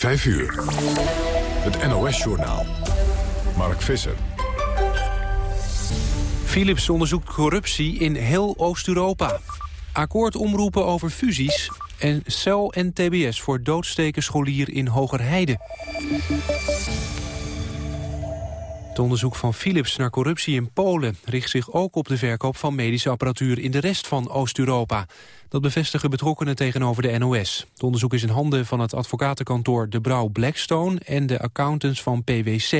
5 uur. Het NOS-journaal. Mark Visser. Philips onderzoekt corruptie in heel Oost-Europa. Akkoord omroepen over fusies. En cel en tbs voor doodsteken scholier in Hogerheide. Het onderzoek van Philips naar corruptie in Polen richt zich ook op de verkoop van medische apparatuur in de rest van Oost-Europa. Dat bevestigen betrokkenen tegenover de NOS. Het onderzoek is in handen van het advocatenkantoor De Brouw Blackstone en de accountants van PwC.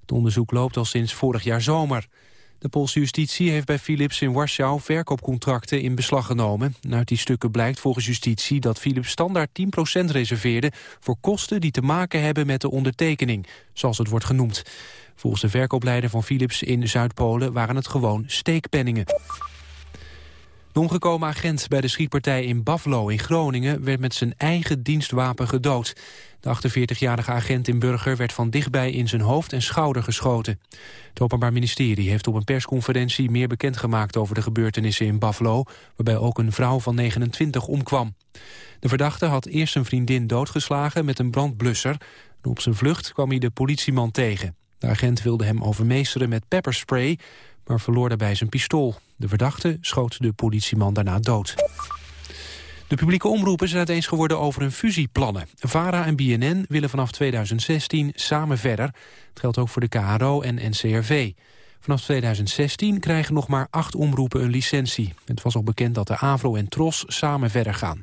Het onderzoek loopt al sinds vorig jaar zomer. De Poolse justitie heeft bij Philips in Warschau verkoopcontracten in beslag genomen. Uit die stukken blijkt volgens justitie dat Philips standaard 10% reserveerde voor kosten die te maken hebben met de ondertekening, zoals het wordt genoemd. Volgens de verkoopleider van Philips in Zuid-Polen waren het gewoon steekpenningen. De omgekomen agent bij de schietpartij in Buffalo in Groningen... werd met zijn eigen dienstwapen gedood. De 48-jarige agent in Burger werd van dichtbij in zijn hoofd en schouder geschoten. Het Openbaar Ministerie heeft op een persconferentie meer bekendgemaakt over de gebeurtenissen in Buffalo, waarbij ook een vrouw van 29 omkwam. De verdachte had eerst zijn vriendin doodgeslagen met een brandblusser. op zijn vlucht kwam hij de politieman tegen. De agent wilde hem overmeesteren met pepperspray, maar verloor daarbij zijn pistool. De verdachte schoot de politieman daarna dood. De publieke omroepen zijn het eens geworden over hun fusieplannen. VARA en BNN willen vanaf 2016 samen verder. Het geldt ook voor de KRO en NCRV. Vanaf 2016 krijgen nog maar acht omroepen een licentie. Het was al bekend dat de AVRO en TROS samen verder gaan.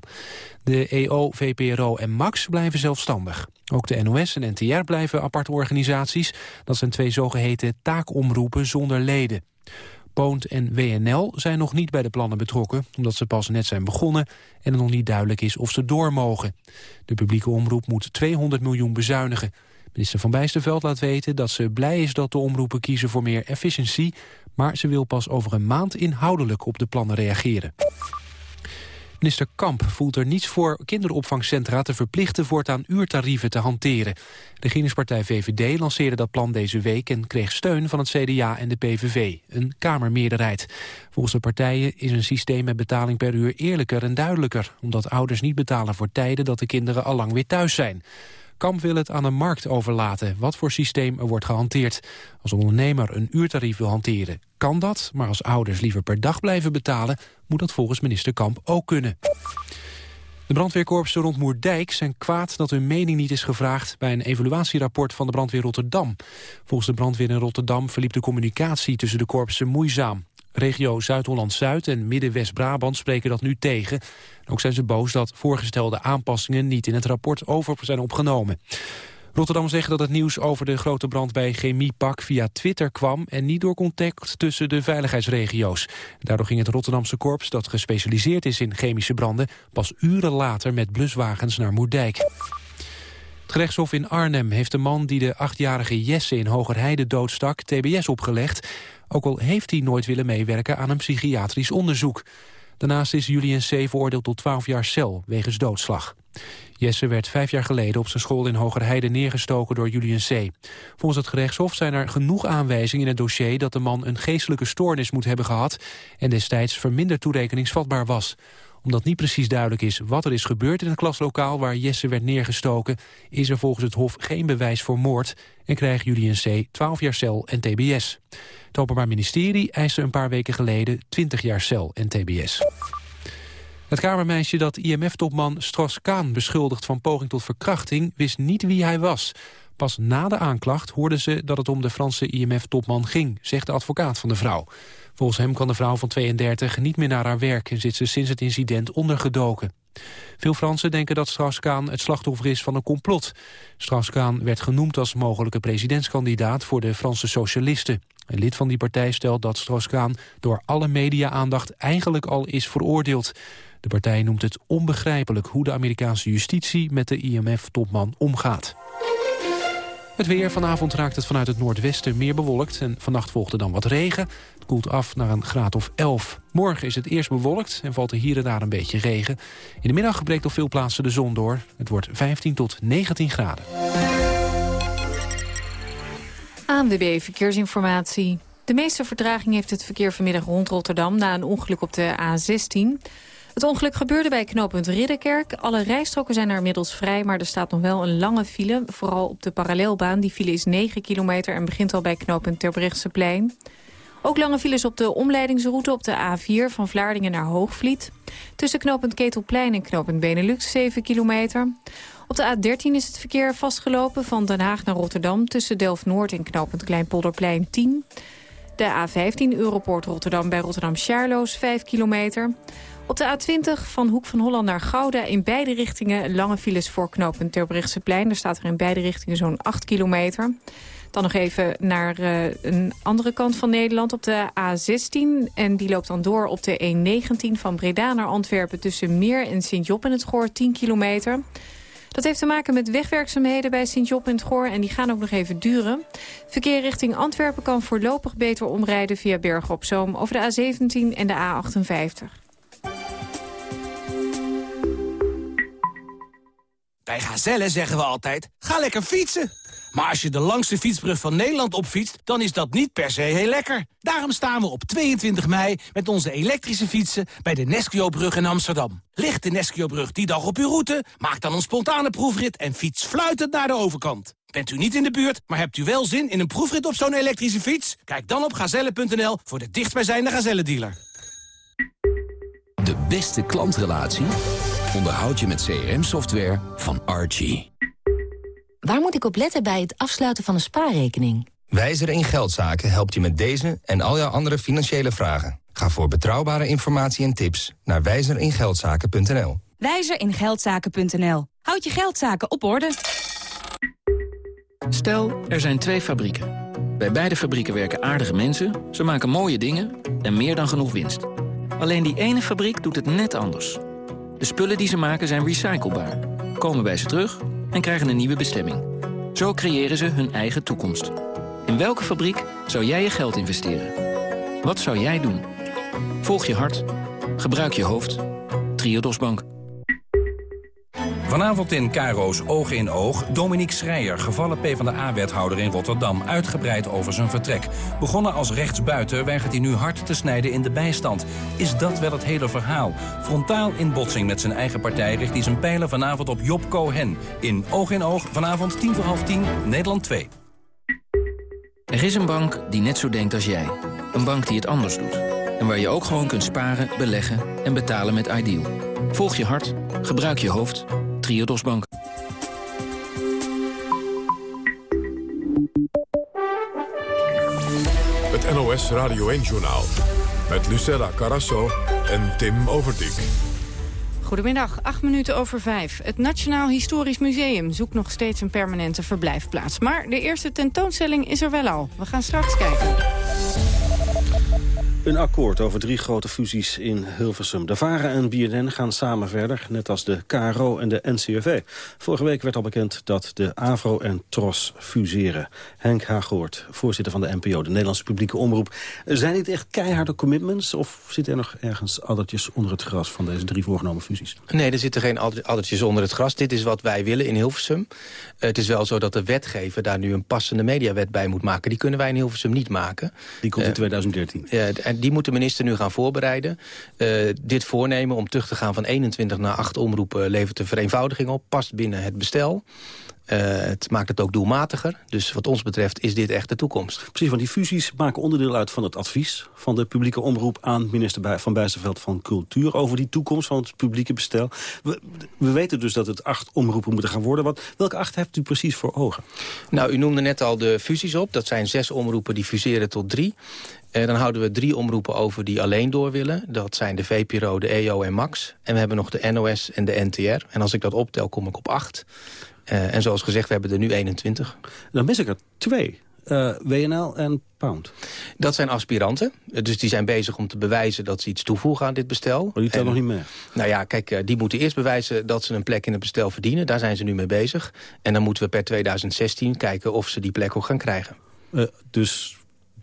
De EO, VPRO en MAX blijven zelfstandig. Ook de NOS en NTR blijven aparte organisaties. Dat zijn twee zogeheten taakomroepen zonder leden. Poont en WNL zijn nog niet bij de plannen betrokken... omdat ze pas net zijn begonnen en het nog niet duidelijk is of ze door mogen. De publieke omroep moet 200 miljoen bezuinigen. Minister Van Bijsterveld laat weten dat ze blij is dat de omroepen kiezen voor meer efficiëntie... maar ze wil pas over een maand inhoudelijk op de plannen reageren. Minister Kamp voelt er niets voor kinderopvangcentra te verplichten voortaan uurtarieven te hanteren. De regeringspartij VVD lanceerde dat plan deze week en kreeg steun van het CDA en de PVV, een kamermeerderheid. Volgens de partijen is een systeem met betaling per uur eerlijker en duidelijker, omdat ouders niet betalen voor tijden dat de kinderen al lang weer thuis zijn. Kamp wil het aan de markt overlaten wat voor systeem er wordt gehanteerd. Als ondernemer een uurtarief wil hanteren, kan dat. Maar als ouders liever per dag blijven betalen, moet dat volgens minister Kamp ook kunnen. De brandweerkorpsen rond Moerdijk zijn kwaad dat hun mening niet is gevraagd bij een evaluatierapport van de brandweer Rotterdam. Volgens de brandweer in Rotterdam verliep de communicatie tussen de korpsen moeizaam. Regio Zuid-Holland-Zuid en Midden-West-Brabant spreken dat nu tegen. Ook zijn ze boos dat voorgestelde aanpassingen niet in het rapport over zijn opgenomen. Rotterdam zegt dat het nieuws over de grote brand bij Chemiepak via Twitter kwam... en niet door contact tussen de veiligheidsregio's. Daardoor ging het Rotterdamse korps, dat gespecialiseerd is in chemische branden... pas uren later met bluswagens naar Moerdijk. Het gerechtshof in Arnhem heeft de man die de achtjarige Jesse in Hogerheide doodstak... TBS opgelegd, ook al heeft hij nooit willen meewerken aan een psychiatrisch onderzoek. Daarnaast is Julian C. veroordeeld tot 12 jaar cel wegens doodslag. Jesse werd vijf jaar geleden op zijn school in Hogerheide neergestoken door Julian C. Volgens het gerechtshof zijn er genoeg aanwijzingen in het dossier dat de man een geestelijke stoornis moet hebben gehad en destijds verminderd toerekeningsvatbaar was omdat niet precies duidelijk is wat er is gebeurd in het klaslokaal waar Jesse werd neergestoken, is er volgens het Hof geen bewijs voor moord en krijgt Julian C. 12 jaar cel en tbs. Het Openbaar Ministerie eiste een paar weken geleden 20 jaar cel en tbs. Het kamermeisje dat IMF-topman Strauss-Kaan beschuldigt van poging tot verkrachting wist niet wie hij was. Pas na de aanklacht hoorde ze dat het om de Franse IMF-topman ging, zegt de advocaat van de vrouw. Volgens hem kan de vrouw van 32 niet meer naar haar werk... en zit ze sinds het incident ondergedoken. Veel Fransen denken dat Strauss-Kaan het slachtoffer is van een complot. Strauss-Kaan werd genoemd als mogelijke presidentskandidaat... voor de Franse socialisten. Een lid van die partij stelt dat Strauss-Kaan... door alle media-aandacht eigenlijk al is veroordeeld. De partij noemt het onbegrijpelijk hoe de Amerikaanse justitie... met de IMF-topman omgaat. Het weer. Vanavond raakt het vanuit het noordwesten meer bewolkt... en vannacht volgt er dan wat regen. Koelt af naar een graad of 11. Morgen is het eerst bewolkt en valt er hier en daar een beetje regen. In de middag breekt op veel plaatsen de zon door. Het wordt 15 tot 19 graden. ANWB Verkeersinformatie. De meeste vertraging heeft het verkeer vanmiddag rond Rotterdam... na een ongeluk op de A16... Het ongeluk gebeurde bij knooppunt Ridderkerk. Alle rijstroken zijn er inmiddels vrij, maar er staat nog wel een lange file. Vooral op de parallelbaan. Die file is 9 kilometer en begint al bij knooppunt Terbrechtseplein. Ook lange files op de omleidingsroute op de A4 van Vlaardingen naar Hoogvliet. Tussen knooppunt Ketelplein en knooppunt Benelux 7 kilometer. Op de A13 is het verkeer vastgelopen van Den Haag naar Rotterdam... tussen Delft-Noord en knooppunt Kleinpolderplein 10. De A15 Europoort Rotterdam bij Rotterdam-Charloes 5 kilometer. Op de A20 van Hoek van Holland naar Gouda in beide richtingen... lange files voor knooppunt Terbrechtseplein. Er staat er in beide richtingen zo'n 8 kilometer. Dan nog even naar uh, een andere kant van Nederland op de A16. En die loopt dan door op de E19 van Breda naar Antwerpen... tussen Meer en Sint-Job in het Goor, 10 kilometer. Dat heeft te maken met wegwerkzaamheden bij Sint-Job in het Goor... en die gaan ook nog even duren. Verkeer richting Antwerpen kan voorlopig beter omrijden... via Bergen op Zoom over de A17 en de A58. Bij Gazelle zeggen we altijd, ga lekker fietsen. Maar als je de langste fietsbrug van Nederland opfietst, dan is dat niet per se heel lekker. Daarom staan we op 22 mei met onze elektrische fietsen bij de Nesquio-brug in Amsterdam. Ligt de Nesquio-brug die dag op uw route? Maak dan een spontane proefrit en fiets fluitend naar de overkant. Bent u niet in de buurt, maar hebt u wel zin in een proefrit op zo'n elektrische fiets? Kijk dan op gazelle.nl voor de dichtstbijzijnde Gazelle-dealer. De beste klantrelatie onderhoud je met CRM-software van Archie. Waar moet ik op letten bij het afsluiten van een spaarrekening? Wijzer in Geldzaken helpt je met deze en al jouw andere financiële vragen. Ga voor betrouwbare informatie en tips naar wijzeringeldzaken.nl. Wijzer in Geldzaken.nl. Houd je geldzaken op orde. Stel, er zijn twee fabrieken. Bij beide fabrieken werken aardige mensen, ze maken mooie dingen en meer dan genoeg winst. Alleen die ene fabriek doet het net anders. De spullen die ze maken zijn recyclebaar, komen bij ze terug en krijgen een nieuwe bestemming. Zo creëren ze hun eigen toekomst. In welke fabriek zou jij je geld investeren? Wat zou jij doen? Volg je hart. Gebruik je hoofd. Triodos Bank. Vanavond in Caro's Oog in Oog. Dominique Schreier, gevallen PvdA-wethouder in Rotterdam... uitgebreid over zijn vertrek. Begonnen als rechtsbuiten weigert hij nu hard te snijden in de bijstand. Is dat wel het hele verhaal? Frontaal in botsing met zijn eigen partij... richt hij zijn pijlen vanavond op Job Cohen. In Oog in Oog, vanavond tien voor half tien, Nederland 2. Er is een bank die net zo denkt als jij. Een bank die het anders doet. En waar je ook gewoon kunt sparen, beleggen en betalen met Ideal. Volg je hart, gebruik je hoofd Triodos Bank. Het NOS Radio 1-journaal. Met Lucella Carasso en Tim Overdijk. Goedemiddag, acht minuten over vijf. Het Nationaal Historisch Museum zoekt nog steeds een permanente verblijfplaats. Maar de eerste tentoonstelling is er wel al. We gaan straks kijken. Een akkoord over drie grote fusies in Hilversum. De VARA en BNN gaan samen verder, net als de KRO en de NCRV. Vorige week werd al bekend dat de AVRO en TROS fuseren. Henk Hagoort, voorzitter van de NPO, de Nederlandse publieke omroep. Zijn dit echt keiharde commitments of zitten er nog ergens addertjes onder het gras van deze drie voorgenomen fusies? Nee, er zitten geen addertjes onder het gras. Dit is wat wij willen in Hilversum. het is wel zo dat de wetgever daar nu een passende mediawet bij moet maken. Die kunnen wij in Hilversum niet maken. Die komt in 2013. Ja, en die moet de minister nu gaan voorbereiden. Uh, dit voornemen om terug te gaan van 21 naar 8 omroepen... levert de vereenvoudiging op, past binnen het bestel. Uh, het maakt het ook doelmatiger. Dus wat ons betreft is dit echt de toekomst. Precies, want die fusies maken onderdeel uit van het advies... van de publieke omroep aan minister Van Bijsterveld van Cultuur... over die toekomst van het publieke bestel. We, we weten dus dat het acht omroepen moeten gaan worden. Wat, welke acht heeft u precies voor ogen? Nou, u noemde net al de fusies op. Dat zijn zes omroepen die fuseren tot drie. En dan houden we drie omroepen over die alleen door willen. Dat zijn de VPRO, de EO en Max. En we hebben nog de NOS en de NTR. En als ik dat optel, kom ik op acht. Uh, en zoals gezegd, we hebben er nu 21. Dan mis ik er twee. Uh, WNL en Pound. Dat zijn aspiranten. Dus die zijn bezig om te bewijzen dat ze iets toevoegen aan dit bestel. Maar die tellen nog niet mee? Nou ja, kijk, die moeten eerst bewijzen dat ze een plek in het bestel verdienen. Daar zijn ze nu mee bezig. En dan moeten we per 2016 kijken of ze die plek ook gaan krijgen. Uh, dus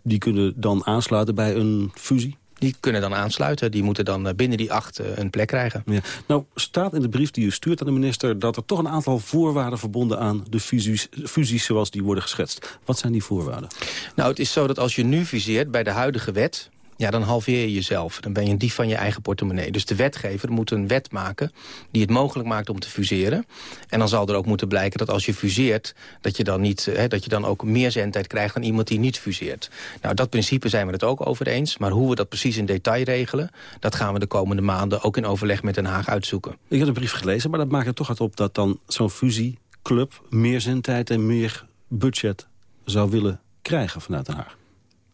die kunnen dan aansluiten bij een fusie? Die kunnen dan aansluiten. Die moeten dan binnen die acht een plek krijgen. Ja. Nou, staat in de brief die u stuurt aan de minister... dat er toch een aantal voorwaarden verbonden aan de fusies, fusies zoals die worden geschetst. Wat zijn die voorwaarden? Nou, het is zo dat als je nu fuseert bij de huidige wet ja, dan halveer je jezelf. Dan ben je een dief van je eigen portemonnee. Dus de wetgever moet een wet maken die het mogelijk maakt om te fuseren. En dan zal er ook moeten blijken dat als je fuseert... dat je dan, niet, hè, dat je dan ook meer zendtijd krijgt dan iemand die niet fuseert. Nou, dat principe zijn we het ook over eens. Maar hoe we dat precies in detail regelen... dat gaan we de komende maanden ook in overleg met Den Haag uitzoeken. Ik heb de brief gelezen, maar dat maakt er toch uit op... dat dan zo'n fusieclub meer zendtijd en meer budget zou willen krijgen vanuit Den Haag.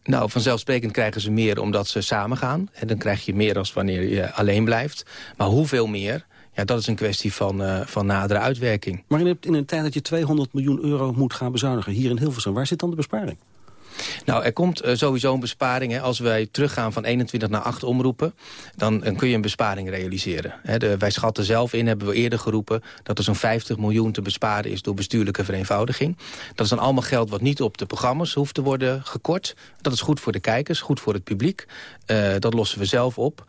Nou, vanzelfsprekend krijgen ze meer omdat ze samen gaan. En dan krijg je meer als wanneer je alleen blijft. Maar hoeveel meer, ja, dat is een kwestie van, uh, van nadere uitwerking. Maar in een tijd dat je 200 miljoen euro moet gaan bezuinigen... hier in Hilversum, waar zit dan de besparing? Nou, er komt uh, sowieso een besparing. Hè. Als wij teruggaan van 21 naar 8 omroepen... dan, dan kun je een besparing realiseren. Hè. De, wij schatten zelf in, hebben we eerder geroepen... dat er zo'n 50 miljoen te besparen is door bestuurlijke vereenvoudiging. Dat is dan allemaal geld wat niet op de programma's hoeft te worden gekort. Dat is goed voor de kijkers, goed voor het publiek. Uh, dat lossen we zelf op.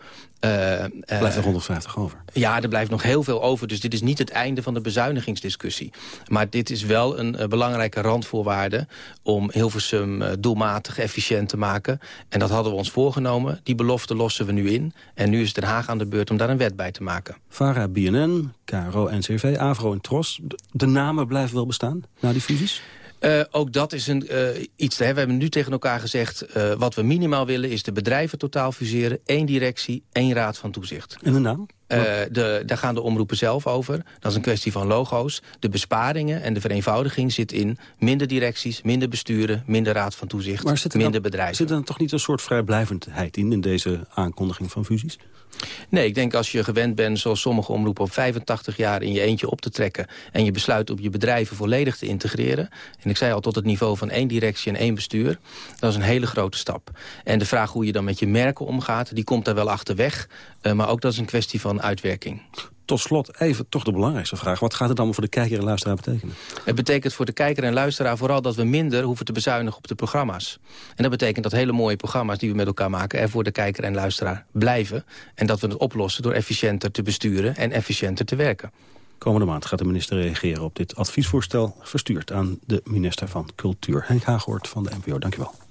Uh, blijft er 150 over? Ja, er blijft nog heel veel over. Dus dit is niet het einde van de bezuinigingsdiscussie. Maar dit is wel een uh, belangrijke randvoorwaarde... om Hilversum uh, doelmatig efficiënt te maken. En dat hadden we ons voorgenomen. Die belofte lossen we nu in. En nu is Den Haag aan de beurt om daar een wet bij te maken. VARA, BNN, KRO, NCV, AVRO en TROS. De namen blijven wel bestaan na die fusies? Uh, ook dat is een, uh, iets. Hè. We hebben nu tegen elkaar gezegd... Uh, wat we minimaal willen is de bedrijven totaal fuseren. één directie, één raad van toezicht. En de naam? De, daar gaan de omroepen zelf over. Dat is een kwestie van logo's. De besparingen en de vereenvoudiging zit in minder directies... minder besturen, minder raad van toezicht, minder dan, bedrijven. Zit er dan toch niet een soort vrijblijvendheid in... in deze aankondiging van fusies? Nee, ik denk als je gewend bent, zoals sommige omroepen... op 85 jaar in je eentje op te trekken... en je besluit op je bedrijven volledig te integreren... en ik zei al tot het niveau van één directie en één bestuur... dat is een hele grote stap. En de vraag hoe je dan met je merken omgaat... die komt daar wel achterweg, uh, maar ook dat is een kwestie van uitwerking. Tot slot even toch de belangrijkste vraag. Wat gaat het dan voor de kijker en luisteraar betekenen? Het betekent voor de kijker en luisteraar vooral dat we minder hoeven te bezuinigen op de programma's. En dat betekent dat hele mooie programma's die we met elkaar maken... er voor de kijker en luisteraar blijven. En dat we het oplossen door efficiënter te besturen en efficiënter te werken. Komende maand gaat de minister reageren op dit adviesvoorstel... verstuurd aan de minister van Cultuur. Henk Haaghoort van de NPO, dankjewel.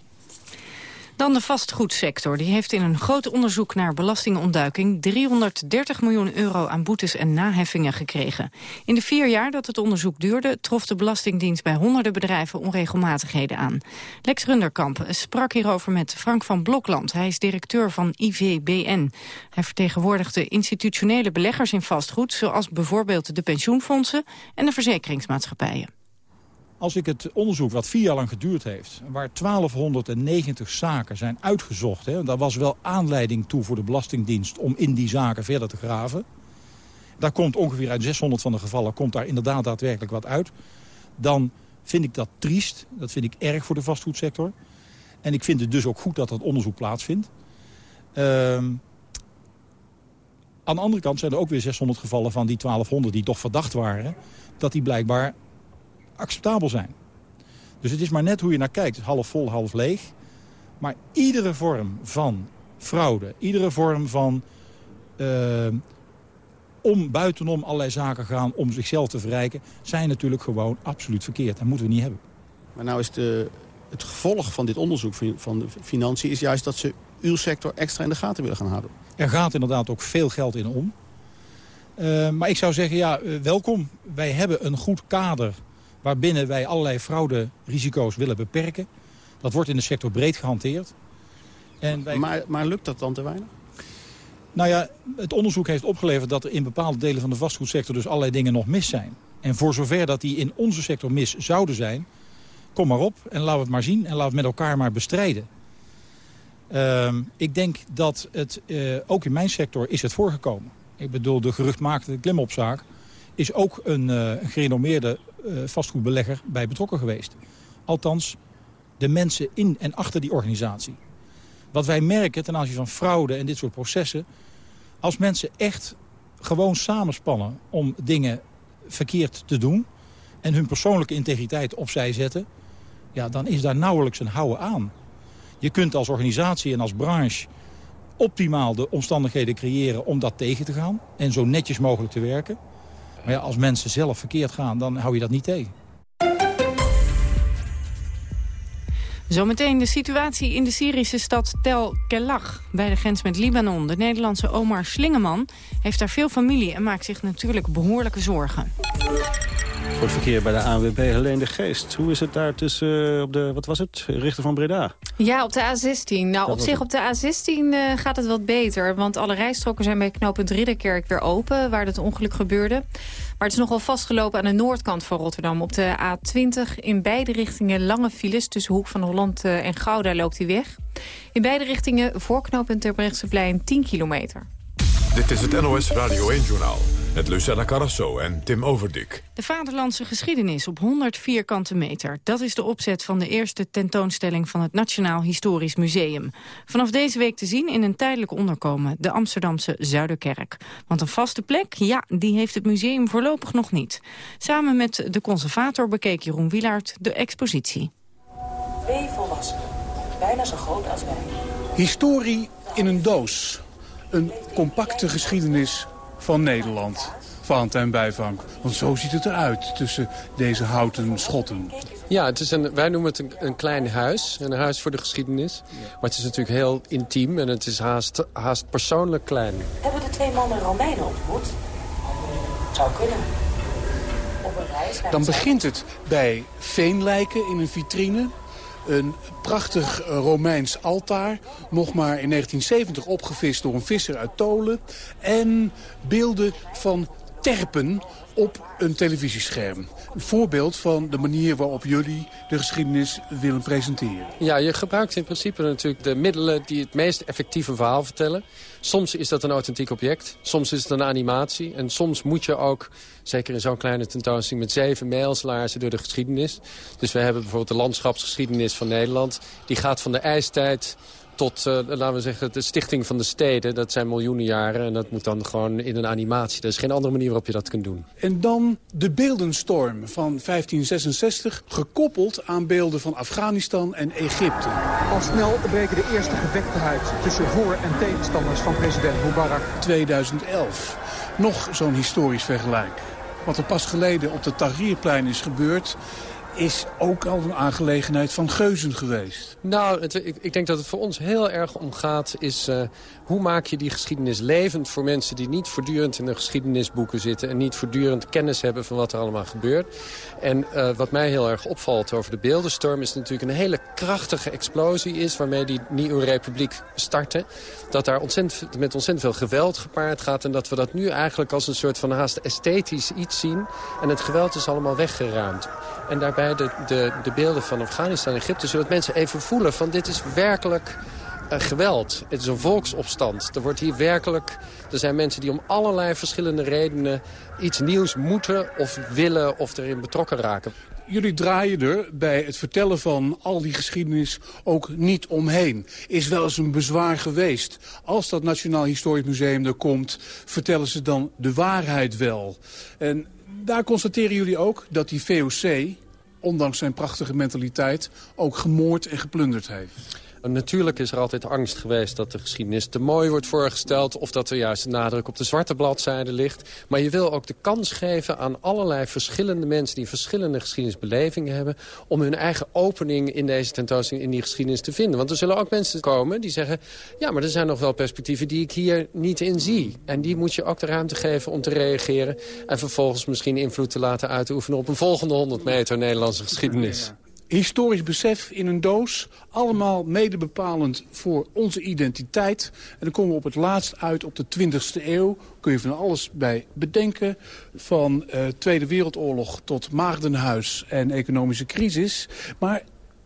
Dan de vastgoedsector. Die heeft in een groot onderzoek naar belastingontduiking 330 miljoen euro aan boetes en naheffingen gekregen. In de vier jaar dat het onderzoek duurde, trof de Belastingdienst bij honderden bedrijven onregelmatigheden aan. Lex Runderkamp sprak hierover met Frank van Blokland. Hij is directeur van IVBN. Hij vertegenwoordigt de institutionele beleggers in vastgoed, zoals bijvoorbeeld de pensioenfondsen en de verzekeringsmaatschappijen. Als ik het onderzoek wat vier jaar lang geduurd heeft... waar 1290 zaken zijn uitgezocht... Hè, daar was wel aanleiding toe voor de Belastingdienst... om in die zaken verder te graven. Daar komt ongeveer uit 600 van de gevallen... komt daar inderdaad daadwerkelijk wat uit. Dan vind ik dat triest. Dat vind ik erg voor de vastgoedsector. En ik vind het dus ook goed dat dat onderzoek plaatsvindt. Uh, aan de andere kant zijn er ook weer 600 gevallen van die 1200 die toch verdacht waren... dat die blijkbaar acceptabel zijn. Dus het is maar net hoe je naar kijkt. Half vol, half leeg. Maar iedere vorm van fraude, iedere vorm van... Uh, om buitenom allerlei zaken gaan om zichzelf te verrijken... zijn natuurlijk gewoon absoluut verkeerd. Dat moeten we niet hebben. Maar nou is de, het gevolg van dit onderzoek van de financiën... is juist dat ze uw sector extra in de gaten willen gaan houden. Er gaat inderdaad ook veel geld in om. Uh, maar ik zou zeggen, ja, uh, welkom. Wij hebben een goed kader waarbinnen wij allerlei frauderisico's willen beperken. Dat wordt in de sector breed gehanteerd. En wij... maar, maar lukt dat dan te weinig? Nou ja, het onderzoek heeft opgeleverd dat er in bepaalde delen van de vastgoedsector dus allerlei dingen nog mis zijn. En voor zover dat die in onze sector mis zouden zijn, kom maar op en laten we het maar zien en laten we het met elkaar maar bestrijden. Uh, ik denk dat het, uh, ook in mijn sector is het voorgekomen. Ik bedoel, de geruchtmaakte klimopzaak is ook een, uh, een gerenommeerde vastgoedbelegger bij betrokken geweest. Althans, de mensen in en achter die organisatie. Wat wij merken ten aanzien van fraude en dit soort processen... als mensen echt gewoon samenspannen om dingen verkeerd te doen... en hun persoonlijke integriteit opzij zetten... ja, dan is daar nauwelijks een houden aan. Je kunt als organisatie en als branche optimaal de omstandigheden creëren om dat tegen te gaan... en zo netjes mogelijk te werken... Maar ja, als mensen zelf verkeerd gaan, dan hou je dat niet tegen. Zometeen de situatie in de Syrische stad Tel Kelach, bij de grens met Libanon. De Nederlandse Omar Slingeman heeft daar veel familie en maakt zich natuurlijk behoorlijke zorgen. Voor het verkeer bij de ANWB Helene de Geest. Hoe is het daar tussen, eh, op de, wat was het, richter van Breda? Ja, op de A16. Nou, op zich op de A16 uh, gaat het wat beter. Want alle rijstroken zijn bij knooppunt Ridderkerk weer open... waar het ongeluk gebeurde. Maar het is nogal vastgelopen aan de noordkant van Rotterdam. Op de A20 in beide richtingen lange files. Tussen Hoek van Holland eh, en Gouda loopt hij weg. In beide richtingen voor knooppunt Terbrechtseplein 10 kilometer. Dit is het NOS Radio 1-journaal met Lucella Carrasso en Tim Overdik. De vaderlandse geschiedenis op 100 vierkante meter. Dat is de opzet van de eerste tentoonstelling van het Nationaal Historisch Museum. Vanaf deze week te zien in een tijdelijk onderkomen, de Amsterdamse Zuiderkerk. Want een vaste plek, ja, die heeft het museum voorlopig nog niet. Samen met de conservator bekeek Jeroen Wielaert de expositie. Twee volwassenen, bijna zo groot als wij. Historie in een doos. Een compacte geschiedenis van Nederland. Van en bijvang. Want zo ziet het eruit tussen deze houten schotten. Ja, het is een, wij noemen het een, een klein huis. Een huis voor de geschiedenis. Maar het is natuurlijk heel intiem en het is haast, haast persoonlijk klein. Hebben de twee mannen Romeinen ontmoet? Zou kunnen. Op een reis naar Dan begint het bij veenlijken in een vitrine. Een prachtig Romeins altaar. Nog maar in 1970 opgevist door een visser uit Tolen. En beelden van terpen op een televisiescherm. Een voorbeeld van de manier waarop jullie de geschiedenis willen presenteren. Ja, je gebruikt in principe natuurlijk de middelen die het meest effectieve verhaal vertellen. Soms is dat een authentiek object, soms is het een animatie. En soms moet je ook, zeker in zo'n kleine tentoonstelling... met zeven mails laarzen door de geschiedenis. Dus we hebben bijvoorbeeld de landschapsgeschiedenis van Nederland. Die gaat van de ijstijd tot, uh, laten we zeggen, de stichting van de steden. Dat zijn miljoenen jaren en dat moet dan gewoon in een animatie. Er is geen andere manier waarop je dat kunt doen. En dan de beeldenstorm van 1566, gekoppeld aan beelden van Afghanistan en Egypte. Al snel breken de eerste gevechten uit tussen voor- en tegenstanders van president Mubarak. 2011, nog zo'n historisch vergelijk. Wat er pas geleden op de Tahrirplein is gebeurd is ook al een aangelegenheid van geuzen geweest. Nou, het, ik, ik, denk dat het voor ons heel erg om gaat... is uh, hoe maak je die geschiedenis levend voor mensen... die niet voortdurend in de geschiedenisboeken zitten... en niet voortdurend kennis hebben van wat er allemaal gebeurt. En uh, wat mij heel erg opvalt over de beeldenstorm... is natuurlijk een hele krachtige explosie is... waarmee die Nieuwe Republiek startte. Dat daar ontzettend, met ontzettend veel geweld gepaard gaat... en dat we dat nu eigenlijk als een soort van haast esthetisch iets zien. En het geweld is allemaal weggeruimd. En daarbij de, de, de beelden van Afghanistan en Egypte... zodat mensen even voelen van dit is werkelijk uh, geweld. Het is een volksopstand. Er wordt hier werkelijk... Er zijn mensen die om allerlei verschillende redenen iets nieuws moeten of willen of erin betrokken raken. Jullie draaien er bij het vertellen van al die geschiedenis ook niet omheen. Is wel eens een bezwaar geweest. Als dat Nationaal Historisch Museum er komt, vertellen ze dan de waarheid wel. En daar constateren jullie ook dat die VOC, ondanks zijn prachtige mentaliteit, ook gemoord en geplunderd heeft. Natuurlijk is er altijd angst geweest dat de geschiedenis te mooi wordt voorgesteld... of dat er juist een nadruk op de zwarte bladzijde ligt. Maar je wil ook de kans geven aan allerlei verschillende mensen... die verschillende geschiedenisbelevingen hebben... om hun eigen opening in deze tentoonstelling in die geschiedenis te vinden. Want er zullen ook mensen komen die zeggen... ja, maar er zijn nog wel perspectieven die ik hier niet in zie. En die moet je ook de ruimte geven om te reageren... en vervolgens misschien invloed te laten uitoefenen... op een volgende 100 meter Nederlandse geschiedenis historisch besef in een doos. Allemaal mede bepalend voor onze identiteit. En dan komen we op het laatst uit op de 20e eeuw. Kun je van alles bij bedenken. Van uh, Tweede Wereldoorlog tot Maagdenhuis en economische crisis. Maar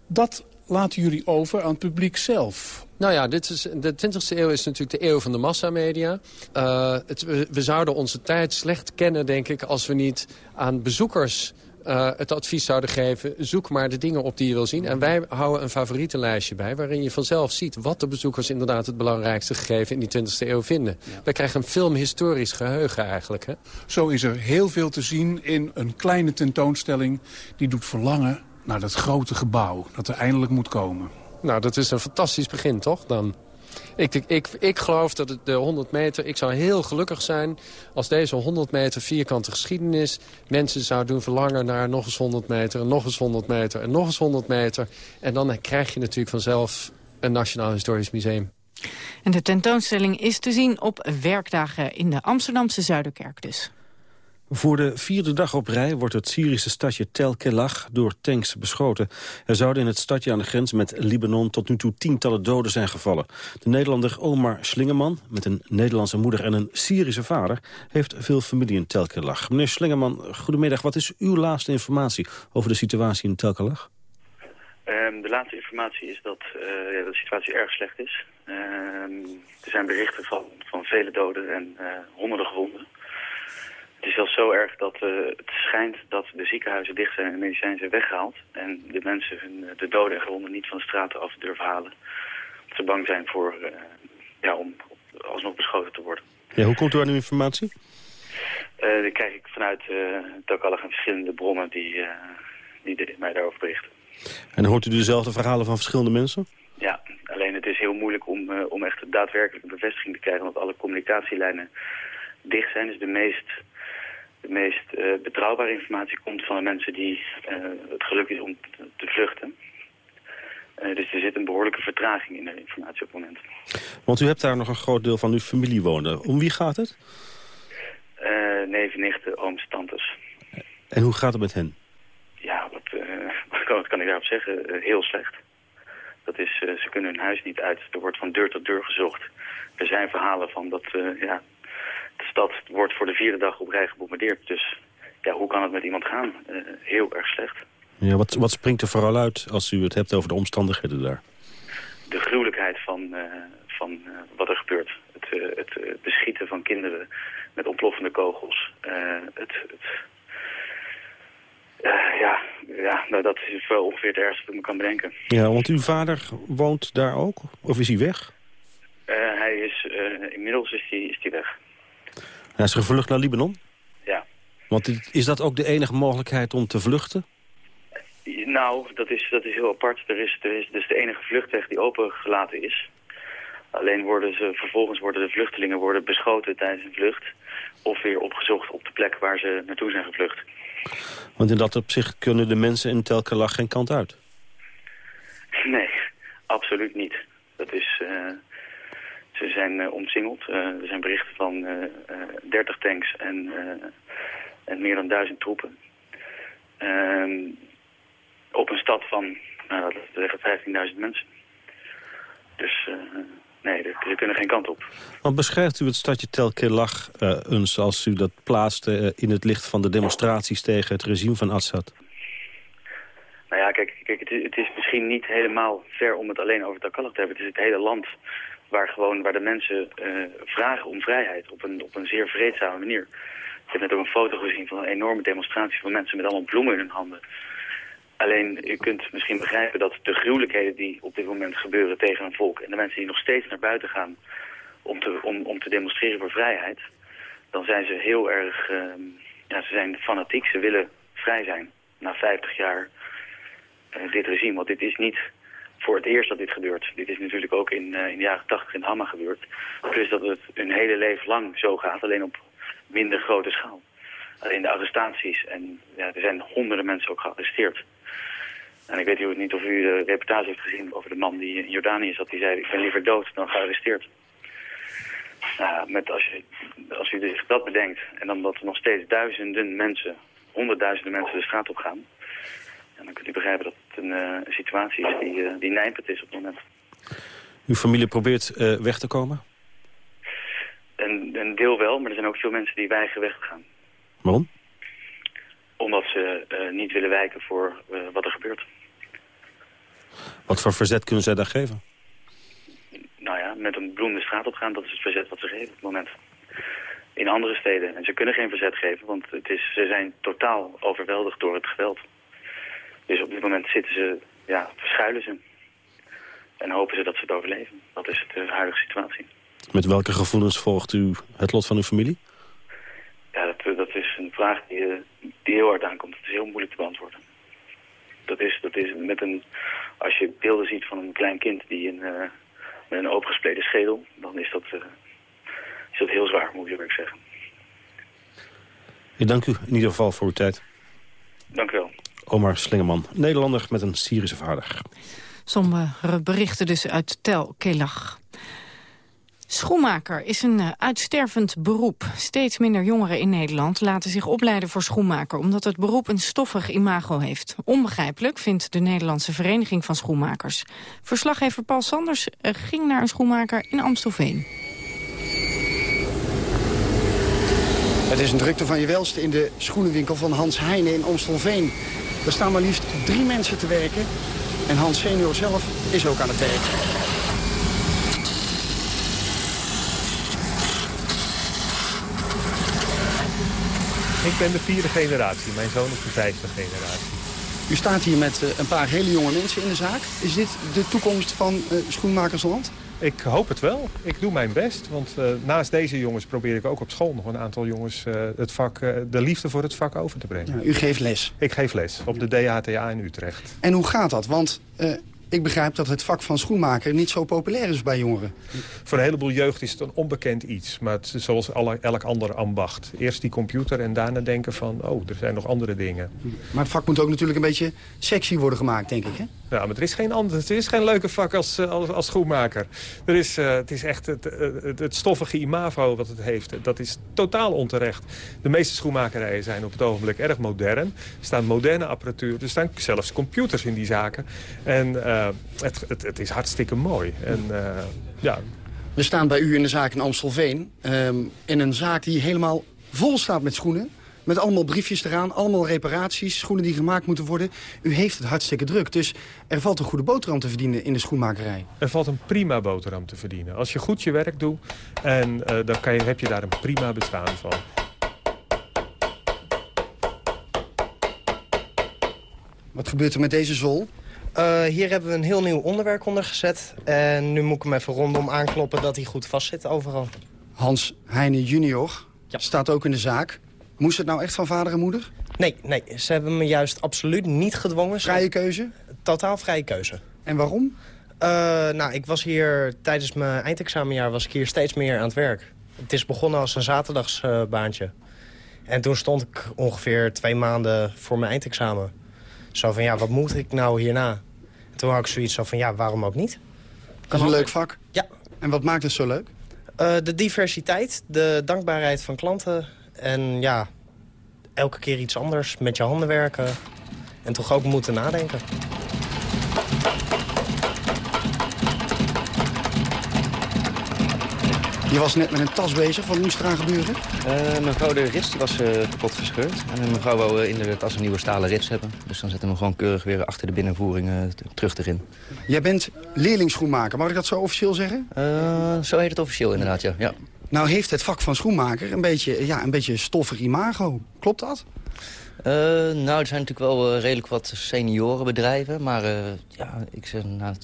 dat laten jullie over aan het publiek zelf. Nou ja, dit is, de 20e eeuw is natuurlijk de eeuw van de massamedia. Uh, het, we zouden onze tijd slecht kennen, denk ik, als we niet aan bezoekers uh, het advies zouden geven... zoek maar de dingen op die je wil zien. En wij houden een favorietenlijstje bij... waarin je vanzelf ziet wat de bezoekers inderdaad het belangrijkste gegeven... in die 20e eeuw vinden. Ja. Wij krijgen een filmhistorisch geheugen eigenlijk. Hè? Zo is er heel veel te zien in een kleine tentoonstelling... die doet verlangen naar dat grote gebouw dat er eindelijk moet komen. Nou, dat is een fantastisch begin, toch? Dan... Ik, ik, ik, geloof dat het de 100 meter... Ik zou heel gelukkig zijn als deze 100 meter vierkante geschiedenis... mensen zou doen verlangen naar nog eens 100 meter... en nog eens 100 meter en nog eens 100 meter. En dan krijg je natuurlijk vanzelf een Nationaal Historisch Museum. En de tentoonstelling is te zien op werkdagen in de Amsterdamse Zuiderkerk dus. Voor de vierde dag op rij wordt het Syrische stadje Tel Kelag door tanks beschoten. Er zouden in het stadje aan de grens met Libanon tot nu toe tientallen doden zijn gevallen. De Nederlander Omar Slingerman, met een Nederlandse moeder en een Syrische vader, heeft veel familie in Tel Kelag. Meneer Slingerman, goedemiddag. Wat is uw laatste informatie over de situatie in Tel Kelag? Um, de laatste informatie is dat, uh, ja, de situatie erg slecht is. Um, er zijn berichten van, van vele doden en uh, honderden gewonden. Het is zelfs zo erg dat uh, het schijnt dat de ziekenhuizen dicht zijn en de medicijnen zijn weggehaald. En de mensen hun, de doden en gewonden niet van de straten af durven halen. Dat ze bang zijn voor, ja, om alsnog beschoten te worden. Ja, hoe komt u aan uw informatie? dat krijg ik vanuit uh, en verschillende bronnen die, die mij daarover berichten. En hoort u dezelfde verhalen van verschillende mensen? Ja, alleen het is heel moeilijk om, uh, om echt daadwerkelijke bevestiging te krijgen... omdat alle communicatielijnen dicht zijn. Dus de meest, de meest uh, betrouwbare informatie komt van de mensen die uh, het geluk is om te, te vluchten. dus er zit een behoorlijke vertraging in de informatie op het moment. Want u hebt daar nog een groot deel van uw familie wonen. Om wie gaat het? neven, nichten, ooms, tantes. En hoe gaat het met hen? Ja, wat, wat kan ik daarop zeggen? heel slecht. Dat is, ze kunnen hun huis niet uit. Er wordt van deur tot deur gezocht. Er zijn verhalen van dat uh, ja, stad wordt voor de vierde dag op rij gebombardeerd. Dus ja, hoe kan het met iemand gaan? Uh, heel erg slecht. Ja, wat, wat springt er vooral uit als u het hebt over de omstandigheden daar? De gruwelijkheid van, van wat er gebeurt. Het, het beschieten van kinderen met ontploffende kogels. het, het uh, ja, ja nou, dat is wel ongeveer het ergste wat ik me kan bedenken. Ja, want uw vader woont daar ook? Of is hij weg? Uh, hij is, uh, inmiddels is hij, is hij weg. Hij is gevlucht naar Libanon? Ja. Want is dat ook de enige mogelijkheid om te vluchten? Nou, dat is, dat is heel apart. Er is, er is dus de enige vluchtweg die opengelaten is. Alleen worden ze, vervolgens worden de vluchtelingen worden beschoten tijdens een vlucht. Of weer opgezocht op de plek waar ze naartoe zijn gevlucht. Want in dat opzicht kunnen de mensen in Telkelach geen kant uit. Nee, absoluut niet. Dat is, uh, ze zijn uh, omsingeld. Uh, er zijn berichten van 30 tanks en, en meer dan duizend troepen. Ehm, op een stad van, nou, dat zeggen 15.000 mensen. Dus nee, ze kunnen geen kant op. Want beschrijft u het stadje Tel Kelag uh, eens als u dat plaatste uh, in het licht van de demonstraties tegen het regime van Assad? Nou ja, kijk, kijk het, is, het, is, misschien niet helemaal ver om het alleen over Takallag te hebben. Het is het hele land waar, gewoon, waar de mensen uh, vragen om vrijheid op een, op een zeer vreedzame manier. Ik heb net ook een foto gezien van een enorme demonstratie van mensen met allemaal bloemen in hun handen. Alleen, u kunt misschien begrijpen dat de gruwelijkheden die op dit moment gebeuren tegen een volk... en de mensen die nog steeds naar buiten gaan om te, om, om te demonstreren voor vrijheid... dan zijn ze heel erg, uh, ja, ze zijn fanatiek, ze willen vrij zijn na 50 jaar uh, dit regime. Want dit is niet voor het eerst dat dit gebeurt. Dit is natuurlijk ook in, uh, in de jaren 80 in Hama gebeurd. Plus dat het hun hele leven lang zo gaat, alleen op minder grote schaal. Alleen de arrestaties en ja, er zijn honderden mensen ook gearresteerd. En ik weet niet of u de reportage heeft gezien over de man die in Jordanië zat. Die zei, ik ben liever dood dan gearresteerd. Nou, met als, je, als u zich dat bedenkt en dan dat er nog steeds duizenden mensen, honderdduizenden mensen de straat op gaan. En dan kunt u begrijpen dat het een, een situatie is die, uh, die nijpend is op het moment. Uw familie probeert uh, weg te komen? Een, een deel wel, maar er zijn ook veel mensen die weigeren weg te gaan. Waarom? Omdat ze niet willen wijken voor wat er gebeurt. Wat voor verzet kunnen zij daar geven? Nou ja, met een bloem de straat op gaan, dat is het verzet wat ze geven op het moment. In andere steden. En ze kunnen geen verzet geven, want het is, ze zijn totaal overweldigd door het geweld. Dus op dit moment zitten ze, ja, verschuilen ze. En hopen ze dat ze het overleven. Dat is de huidige situatie. Met welke gevoelens volgt u het lot van uw familie? Ja, dat, dat is een vraag die, die heel hard aankomt. Het is heel moeilijk te beantwoorden. Dat is, dat is met een, als je beelden ziet van een klein kind die een, uh, met een opengespleten schedel, dan is dat, uh, is dat heel zwaar, moet ik zeggen. Ik dank u in ieder geval voor uw tijd. Dank u wel. Omar Slingerman, Nederlander met een Syrische vader. Sommige berichten dus uit Tel Kelach. Schoenmaker is een eh, uitstervend beroep. Steeds minder jongeren in Nederland laten zich opleiden voor schoenmaker... omdat het beroep een stoffig imago heeft. Onbegrijpelijk vindt de Nederlandse Vereniging van Schoenmakers. Verslaggever Paul Sanders eh, ging naar een schoenmaker in Amstelveen. Het is een drukte van je welste in de schoenenwinkel van Hans Heijnen in Amstelveen. Er staan maar liefst drie mensen te werken. En Hans senior zelf is ook aan het werk. Ik ben de vierde generatie. Mijn zoon is de vijfde generatie. U staat hier met eh, een paar hele jonge mensen in de zaak. Is dit de toekomst van uh, Schoenmakersland? Ik hoop het wel. Ik doe mijn best. Want uh, naast deze jongens probeer ik ook op school nog een aantal jongens uh, het vak, uh, de liefde voor het vak over te brengen. Ja, u geeft les? Ik geef les op de DHTA in Utrecht. En hoe gaat dat? Want ik begrijp dat het vak van schoenmaker niet zo populair is bij jongeren. Voor een heleboel jeugd is het een onbekend iets. Maar het is zoals alle, elk ander ambacht. Eerst die computer en daarna denken van... oh, er zijn nog andere dingen. Maar het vak moet ook natuurlijk een beetje sexy worden gemaakt, denk ik, hè? Ja, maar er is geen, ander, het is geen leuke vak als, als, als schoenmaker. Er is, uh, het is echt het, het, het, stoffige imago wat het heeft. Dat is totaal onterecht. De meeste schoenmakerijen zijn op het ogenblik erg modern. Er staan moderne apparatuur. Er staan zelfs computers in die zaken. En uh, het, het, het, is hartstikke mooi. En, uh, ja. We staan bij u in de zaak in Amstelveen. Um, in een zaak die helemaal vol staat met schoenen. Met allemaal briefjes eraan, allemaal reparaties, schoenen die gemaakt moeten worden. U heeft het hartstikke druk, dus er valt een goede boterham te verdienen in de schoenmakerij. Er valt een prima boterham te verdienen. Als je goed je werk doet, en, uh, dan kan je, heb je daar een prima bestaan van. Wat gebeurt er met deze zool? Uh, hier hebben we een heel nieuw onderwerp onder gezet. En nu moet ik hem even rondom aankloppen dat hij goed vastzit overal. Hans Heine junior ja. staat ook in de zaak. Moest het nou echt van vader en moeder? Nee, nee, ze hebben me juist absoluut niet gedwongen. Vrije keuze? Totaal vrije keuze. En waarom? Uh, nou, ik was hier tijdens mijn eindexamenjaar was ik hier steeds meer aan het werk. Het is begonnen als een zaterdagsbaantje. Uh, en toen stond ik ongeveer twee maanden voor mijn eindexamen. Zo van, ja, wat moet ik nou hierna? En toen had ik zoiets van, ja, waarom ook niet? Dat is een leuk vak? Ja. En wat maakt het zo leuk? Uh, de diversiteit, de dankbaarheid van klanten en ja, elke keer iets anders, met je handen werken. En toch ook moeten nadenken. Je was net met een tas bezig. Wat moest eraan gebeuren? Uh, mevrouw de rits die was uh, kapot gescheurd. En mevrouw wou uh, in de tas een nieuwe stalen rits hebben. Dus dan zetten we hem gewoon keurig weer achter de binnenvoering terug erin. Jij bent leerlingschoenmaker. Mag ik dat zo officieel zeggen? zo heet het officieel inderdaad, ja. ja. Nou heeft het vak van schoenmaker een beetje, ja, een beetje stoffig imago. Klopt dat? Uh, nou, er zijn natuurlijk wel uh, redelijk wat seniorenbedrijven. Maar uh, ja, ik zeg, nou,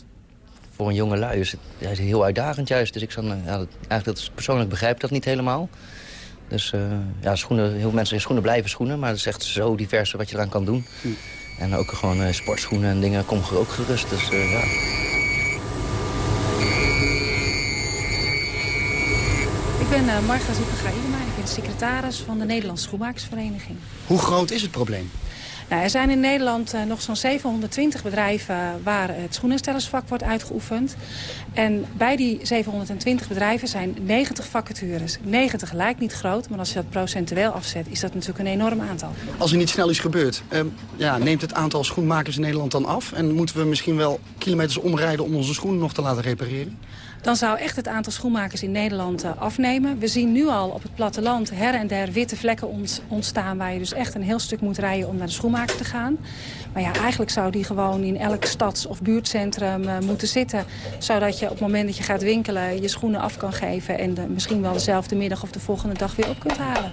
voor een jonge lui is het, ja, is heel uitdagend juist. Dus ik zou, ja, eigenlijk dat persoonlijk begrijp ik dat niet helemaal. Dus ja, schoenen, heel veel mensen schoenen blijven schoenen. Maar het is echt zo divers wat je eraan kan doen. Hm. En ook gewoon sportschoenen en dingen komen ook gerust. Dus ja... Ik ben uh, Marga en ik ben secretaris van de Nederlandse Schoenmakersvereniging. Hoe groot is het probleem? Nou, er zijn in Nederland uh, nog zo'n 720 bedrijven waar het schoenenstellersvak wordt uitgeoefend. En bij die 720 bedrijven zijn 90 vacatures. 90 lijkt niet groot, maar als je dat procentueel afzet is dat natuurlijk een enorm aantal. Als er niet snel iets gebeurt, uh, ja, neemt het aantal schoenmakers in Nederland dan af? En moeten we misschien wel kilometers omrijden om onze schoenen nog te laten repareren? Dan zou echt het aantal schoenmakers in Nederland uh, afnemen. We zien nu al op het platteland her en der witte vlekken ont ontstaan... waar je dus echt een heel stuk moet rijden om naar de schoenmaker te gaan. Maar ja, eigenlijk zou die gewoon in elk stads- of buurtcentrum uh, moeten zitten. Zodat je op het moment dat je gaat winkelen je schoenen af kan geven... en de, misschien wel dezelfde middag of de volgende dag weer op kunt halen.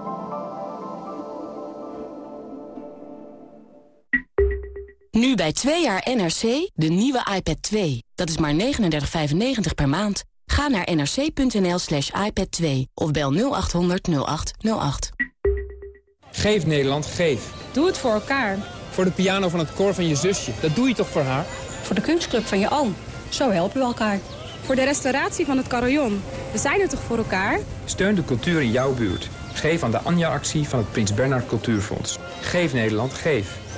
Nu bij 2 jaar NRC de nieuwe iPad 2. Dat is maar 39,95 per maand. Ga naar nrc.nl slash iPad 2 of bel 0800 0808. Geef Nederland, geef. Doe het voor elkaar. Voor de piano van het koor van je zusje. Dat doe je toch voor haar? Voor de kunstclub van je oom. Zo helpen we elkaar. Voor de restauratie van het carillon. We zijn er toch voor elkaar? Steun de cultuur in jouw buurt. Geef aan de Anja-actie van het Prins Bernhard Cultuurfonds. Geef Nederland, geef.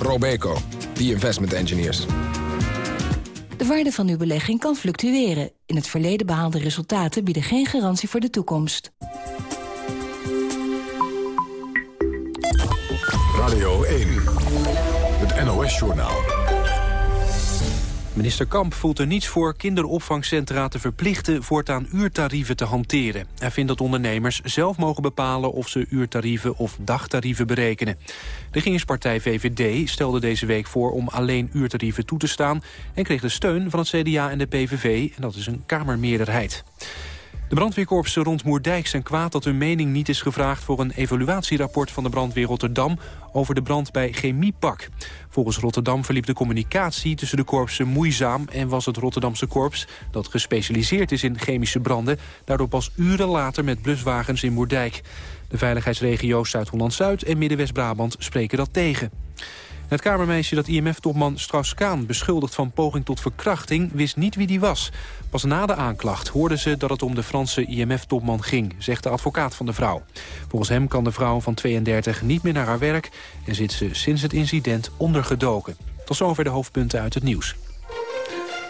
Robeco, the investment engineers. De waarde van uw belegging kan fluctueren. In het verleden behaalde resultaten bieden geen garantie voor de toekomst. Radio 1, het NOS-journaal. Minister Kamp voelt er niets voor kinderopvangcentra te verplichten voortaan uurtarieven te hanteren. Hij vindt dat ondernemers zelf mogen bepalen of ze uurtarieven of dagtarieven berekenen. De regeringspartij VVD stelde deze week voor om alleen uurtarieven toe te staan... en kreeg de steun van het CDA en de PVV, en dat is een kamermeerderheid. De brandweerkorpsen rond Moerdijk zijn kwaad dat hun mening niet is gevraagd voor een evaluatierapport van de brandweer Rotterdam over de brand bij Chemiepak. Volgens Rotterdam verliep de communicatie tussen de korpsen moeizaam en was het Rotterdamse korps, dat gespecialiseerd is in chemische branden, daardoor pas uren later met bluswagens in Moerdijk. De veiligheidsregio's Zuid-Holland-Zuid en Midden-West-Brabant spreken dat tegen. Het kamermeisje dat IMF-topman Strauss-Kaan beschuldigt van poging tot verkrachting wist niet wie die was. Pas na de aanklacht hoorden ze dat het om de Franse IMF-topman ging, zegt de advocaat van de vrouw. Volgens hem kan de vrouw van 32 niet meer naar haar werk en zit ze sinds het incident ondergedoken. Tot zover de hoofdpunten uit het nieuws.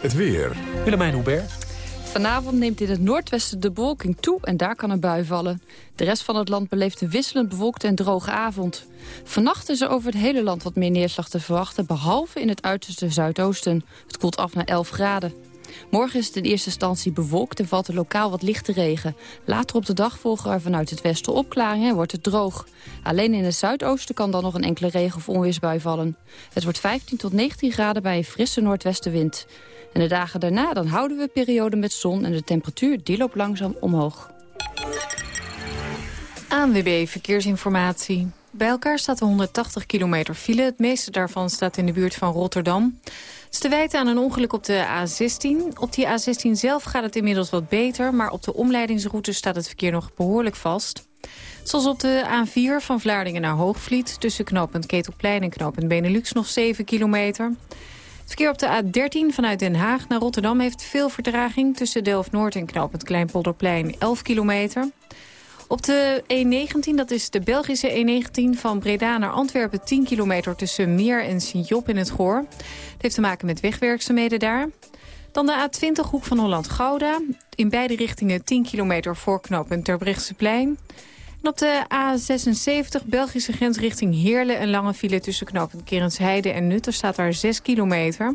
Het weer. Willemijn Hubert. Vanavond neemt in het noordwesten de bewolking toe en daar kan een bui vallen. De rest van het land beleeft een wisselend bewolkte en droge avond. Vannacht is er over het hele land wat meer neerslag te verwachten... behalve in het uiterste zuidoosten. Het koelt af naar 11 graden. Morgen is het in eerste instantie bewolkt en valt er lokaal wat lichte regen. Later op de dag volgen er vanuit het westen opklaringen en wordt het droog. Alleen in het zuidoosten kan dan nog een enkele regen- of onweersbui vallen. Het wordt 15 tot 19 graden bij een frisse noordwestenwind. En de dagen daarna dan houden we perioden met zon en de temperatuur die loopt langzaam omhoog. ANWB Verkeersinformatie. Bij elkaar staat 180 kilometer file. Het meeste daarvan staat in de buurt van Rotterdam. Het is te wijten aan een ongeluk op de A16. Op die A16 zelf gaat het inmiddels wat beter... maar op de omleidingsroute staat het verkeer nog behoorlijk vast. Zoals op de A4 van Vlaardingen naar Hoogvliet... tussen knooppunt Ketelplein en knooppunt Benelux nog 7 kilometer... Het verkeer op de A13 vanuit Den Haag naar Rotterdam heeft veel vertraging... tussen Delft-Noord en knooppunt Kleinpolderplein 11 kilometer. Op de E19, dat is de Belgische E19 van Breda naar Antwerpen... 10 kilometer tussen Meer en Sint-Job in het Goor. Het heeft te maken met wegwerkzaamheden daar. Dan de A20 hoek van Holland-Gouda. In beide richtingen 10 kilometer voor knooppunt Terbrechtseplein. En op de A76 Belgische grens richting Heerlen... een lange file tussen knooppunt Kerensheide en Nutten staat daar 6 kilometer.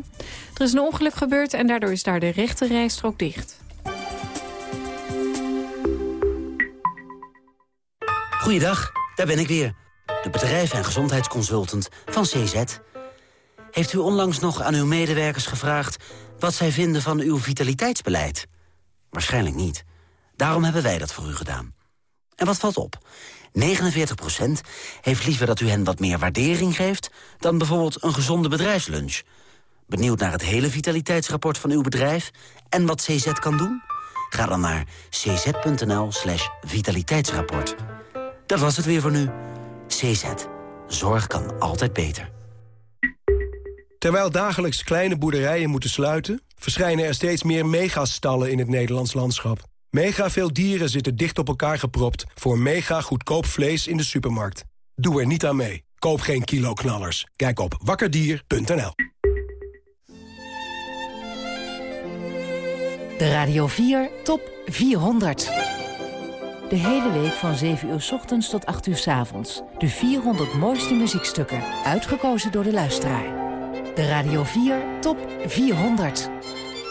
Er is een ongeluk gebeurd en daardoor is daar de rechte rijstrook dicht. Goeiedag, daar ben ik weer. De bedrijf- en gezondheidsconsultant van CZ. Heeft u onlangs nog aan uw medewerkers gevraagd... wat zij vinden van uw vitaliteitsbeleid? Waarschijnlijk niet. Daarom hebben wij dat voor u gedaan. En wat valt op? 49% heeft liever dat u hen wat meer waardering geeft... dan bijvoorbeeld een gezonde bedrijfslunch. Benieuwd naar het hele vitaliteitsrapport van uw bedrijf en wat CZ kan doen? Ga dan naar cz.nl slash vitaliteitsrapport. Dat was het weer voor nu. CZ. Zorg kan altijd beter. Terwijl dagelijks kleine boerderijen moeten sluiten... verschijnen er steeds meer megastallen in het Nederlands landschap. Mega veel dieren zitten dicht op elkaar gepropt... voor mega goedkoop vlees in de supermarkt. Doe er niet aan mee. Koop geen kiloknallers. Kijk op wakkerdier.nl. De Radio 4 Top 400. De hele week van 7 uur s ochtends tot 8 uur s avonds. De 400 mooiste muziekstukken, uitgekozen door de luisteraar. De Radio 4 Top 400.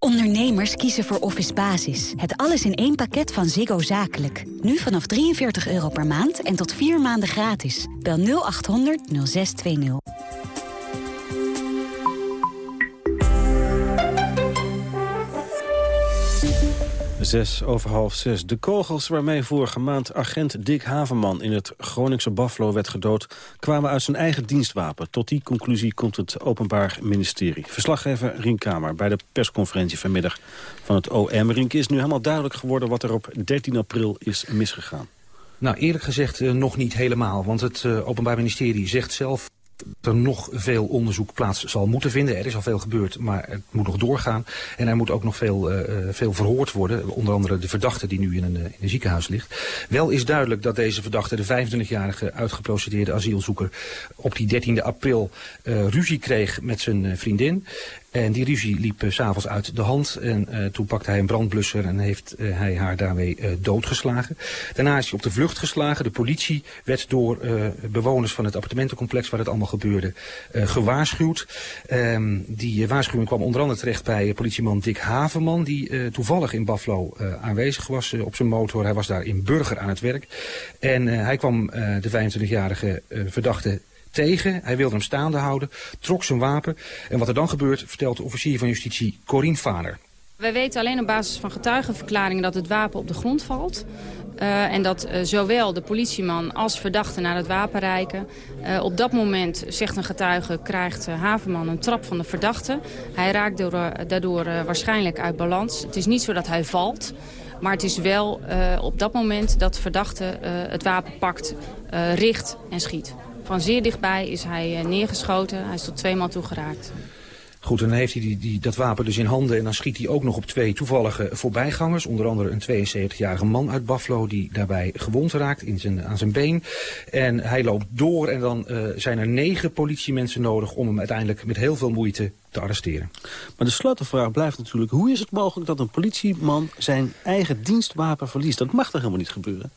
Ondernemers kiezen voor Office Basis. Het alles in één pakket van Ziggo Zakelijk. Nu vanaf 43 euro per maand en tot vier maanden gratis. Bel 0800 0620. Zes over half zes. De kogels waarmee vorige maand agent Dick Havenman in het Groningse Buffalo werd gedood... kwamen uit zijn eigen dienstwapen. Tot die conclusie komt het Openbaar Ministerie. Verslaggever Rien Kamer bij de persconferentie vanmiddag van het OM. Rink is nu helemaal duidelijk geworden wat er op 13 april is misgegaan. Nou, eerlijk gezegd uh, nog niet helemaal. Want het uh, Openbaar Ministerie zegt zelf er nog veel onderzoek plaats zal moeten vinden. Er is al veel gebeurd, maar het moet nog doorgaan. En er moet ook nog veel, uh, veel verhoord worden. Onder andere de verdachte die nu in een, in een ziekenhuis ligt. Wel is duidelijk dat deze verdachte, de 25-jarige uitgeprocedeerde asielzoeker... op die 13e april ruzie kreeg met zijn vriendin. En die ruzie liep uh, s'avonds uit de hand. En uh, toen pakte hij een brandblusser en heeft uh, hij haar daarmee doodgeslagen. Daarna is hij op de vlucht geslagen. De politie werd door bewoners van het appartementencomplex waar het allemaal gebeurde gewaarschuwd. Um, die waarschuwing kwam onder andere terecht bij politieman Dick Haverman. Die toevallig in Buffalo aanwezig was op zijn motor. Hij was daar in Burger aan het werk. En hij kwam de 25-jarige verdachte tegen. Hij wilde hem staande houden, trok zijn wapen. En wat er dan gebeurt, vertelt de officier van justitie Corine Vader. Wij weten alleen op basis van getuigenverklaringen dat het wapen op de grond valt. Uh, en dat uh, zowel de politieman als verdachte naar het wapen reiken. Uh, op dat moment, zegt een getuige, krijgt Haverman een trap van de verdachte. Hij raakt door, daardoor waarschijnlijk uit balans. Het is niet zo dat hij valt. Maar het is wel op dat moment dat de verdachte het wapen pakt, richt en schiet. Van zeer dichtbij is hij neergeschoten. Hij is tot tweemaal toe geraakt. Goed, en dan heeft hij die, die, dat wapen dus in handen en dan schiet hij ook nog op twee toevallige voorbijgangers. Onder andere een 72-jarige man uit Buffalo die daarbij gewond raakt in zijn, aan zijn been. En hij loopt door en dan uh, zijn er negen politiemensen nodig om hem uiteindelijk met heel veel moeite te arresteren. Maar de sleutelvraag blijft natuurlijk, hoe is het mogelijk dat een politieman zijn eigen dienstwapen verliest? Dat mag toch helemaal niet gebeuren?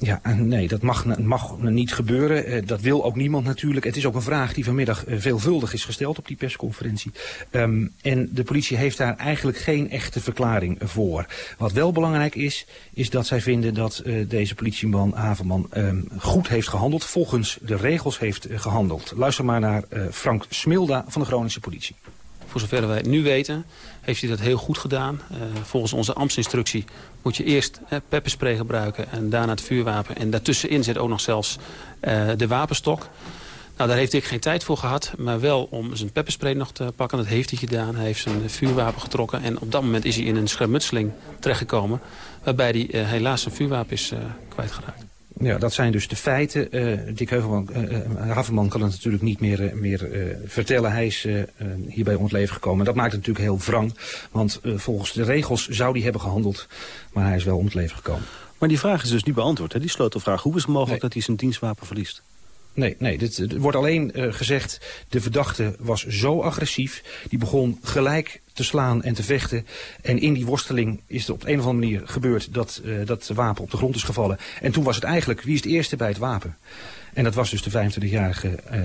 Ja, nee, dat mag, mag niet gebeuren. Dat wil ook niemand natuurlijk. Het is ook een vraag die vanmiddag veelvuldig is gesteld op die persconferentie. Um, en de politie heeft daar eigenlijk geen echte verklaring voor. Wat wel belangrijk is, is dat zij vinden dat uh, deze politieman Havenman um, goed heeft gehandeld. Volgens de regels heeft gehandeld. Luister maar naar Frank Smilda van de Groningse politie. Voor zover wij nu weten, heeft hij dat heel goed gedaan. Uh, volgens onze ambtsinstructie moet je eerst uh, pepperspray gebruiken en daarna het vuurwapen. En daartussenin zit ook nog zelfs uh, de wapenstok. Nou, daar heeft ik geen tijd voor gehad, maar wel om zijn pepperspray nog te pakken. Dat heeft hij gedaan. Hij heeft zijn vuurwapen getrokken en op dat moment is hij in een schermutseling terechtgekomen... waarbij hij helaas zijn vuurwapen is kwijtgeraakt. Ja, dat zijn dus de feiten. Uh, Dick Heuvelman, uh, Haverman kan het natuurlijk niet meer, meer vertellen. Hij is hierbij om het leven gekomen. Dat maakt het natuurlijk heel wrang. Want volgens de regels zou hij hebben gehandeld. Maar hij is wel om het leven gekomen. Maar die vraag is dus niet beantwoord, hè? die sleutelvraag. Hoe is het mogelijk dat hij zijn dienstwapen verliest? Nee, nee dit, er wordt alleen uh, gezegd, de verdachte was zo agressief. Die begon gelijk te slaan en te vechten. En in die worsteling is er op een of andere manier gebeurd dat uh, dat wapen op de grond is gevallen. En toen was het eigenlijk, wie is het eerste bij het wapen? En dat was dus de 25-jarige uh,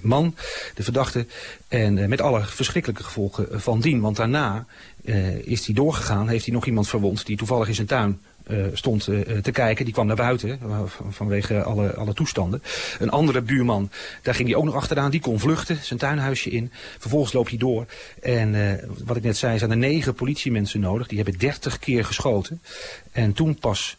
man, de verdachte. En uh, met alle verschrikkelijke gevolgen van dien. Want daarna is hij doorgegaan, heeft hij nog iemand verwond... die toevallig in zijn tuin stond uh, te kijken. Die kwam naar buiten vanwege alle, alle toestanden. Een andere buurman, daar ging hij ook nog achteraan. Die kon vluchten, zijn tuinhuisje in. Vervolgens loopt hij door. En wat ik net zei, zijn er negen politiemensen nodig. Die hebben dertig keer geschoten. En toen pas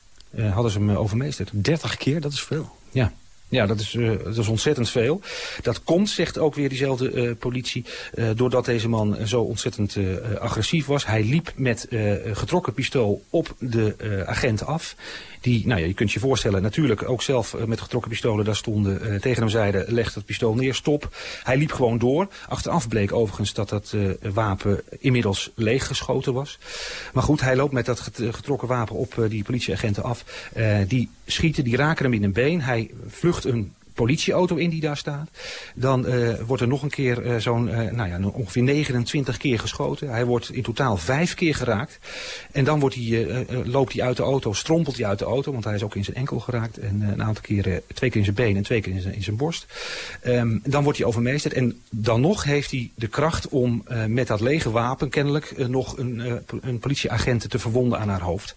hadden ze hem overmeesterd. Dertig keer, dat is veel. Ja. Ja, dat is, uh, dat is ontzettend veel. Dat komt, zegt ook weer diezelfde uh, politie, uh, doordat deze man zo ontzettend agressief was. Hij liep met getrokken pistool op de agent af. Die, nou ja, je kunt je voorstellen, natuurlijk ook zelf met getrokken pistolen daar stonden. tegen hem zeiden, leg dat pistool neer, stop. Hij liep gewoon door. Achteraf bleek overigens dat dat wapen inmiddels leeggeschoten was. Maar goed, hij loopt met dat getrokken wapen op die politieagenten af. die schieten, die raken hem in een been. Hij vlucht een politieauto in die daar staat. Dan uh, wordt er nog een keer uh, zo'n, uh, nou ja, ongeveer 29 keer geschoten. Hij wordt in totaal vijf keer geraakt. En dan wordt hij, loopt hij uit de auto, strompelt hij uit de auto, want hij is ook in zijn enkel geraakt. En een aantal keren, twee keer in zijn been en twee keer in zijn, in zijn borst. Um, dan wordt hij overmeesterd. En dan nog heeft hij de kracht om met dat lege wapen kennelijk nog een, een politieagent te verwonden aan haar hoofd.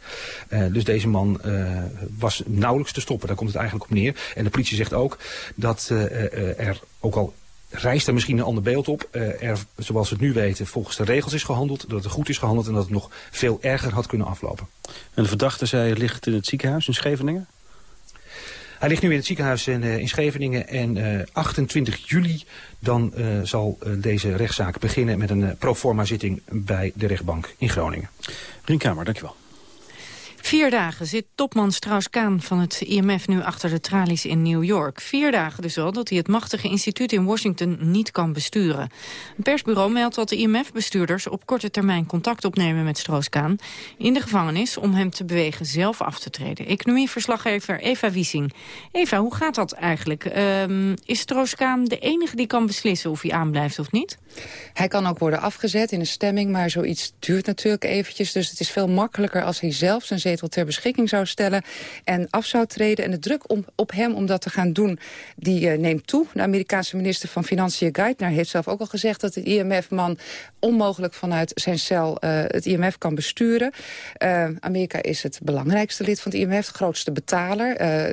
dus deze man was nauwelijks te stoppen. Daar komt het eigenlijk op neer. En de politie zegt ook, dat uh, er, ook al rijst er misschien een ander beeld op, er, zoals we het nu weten, volgens de regels is gehandeld, dat het goed is gehandeld en dat het nog veel erger had kunnen aflopen. En de verdachte, zei ligt in het ziekenhuis in Scheveningen? Hij ligt nu in het ziekenhuis in, in Scheveningen en uh, 28 juli dan uh, zal deze rechtszaak beginnen met een proforma zitting bij de rechtbank in Groningen. Rien Kamer, dankjewel. Vier dagen zit topman Strauss-Kaan van het IMF nu achter de tralies in New York. Vier dagen dus al dat hij het machtige instituut in Washington niet kan besturen. Een persbureau meldt dat de IMF-bestuurders op korte termijn contact opnemen met Strauss-Kaan in de gevangenis om hem te bewegen zelf af te treden. Economieverslaggever Eva Wiesing. Eva, hoe gaat dat eigenlijk? Um, is Strauss-Kaan de enige die kan beslissen of hij aanblijft of niet? Hij kan ook worden afgezet in een stemming, maar zoiets duurt natuurlijk eventjes. Dus het is veel makkelijker als hij zelf zijn zetel ter beschikking zou stellen en af zou treden. En de druk op hem om dat te gaan doen, die uh, neemt toe. De Amerikaanse minister van Financiën Geithner heeft zelf ook al gezegd dat de IMF-man onmogelijk vanuit zijn cel uh, het IMF kan besturen. Uh, Amerika is het belangrijkste lid van het IMF, de grootste betaler,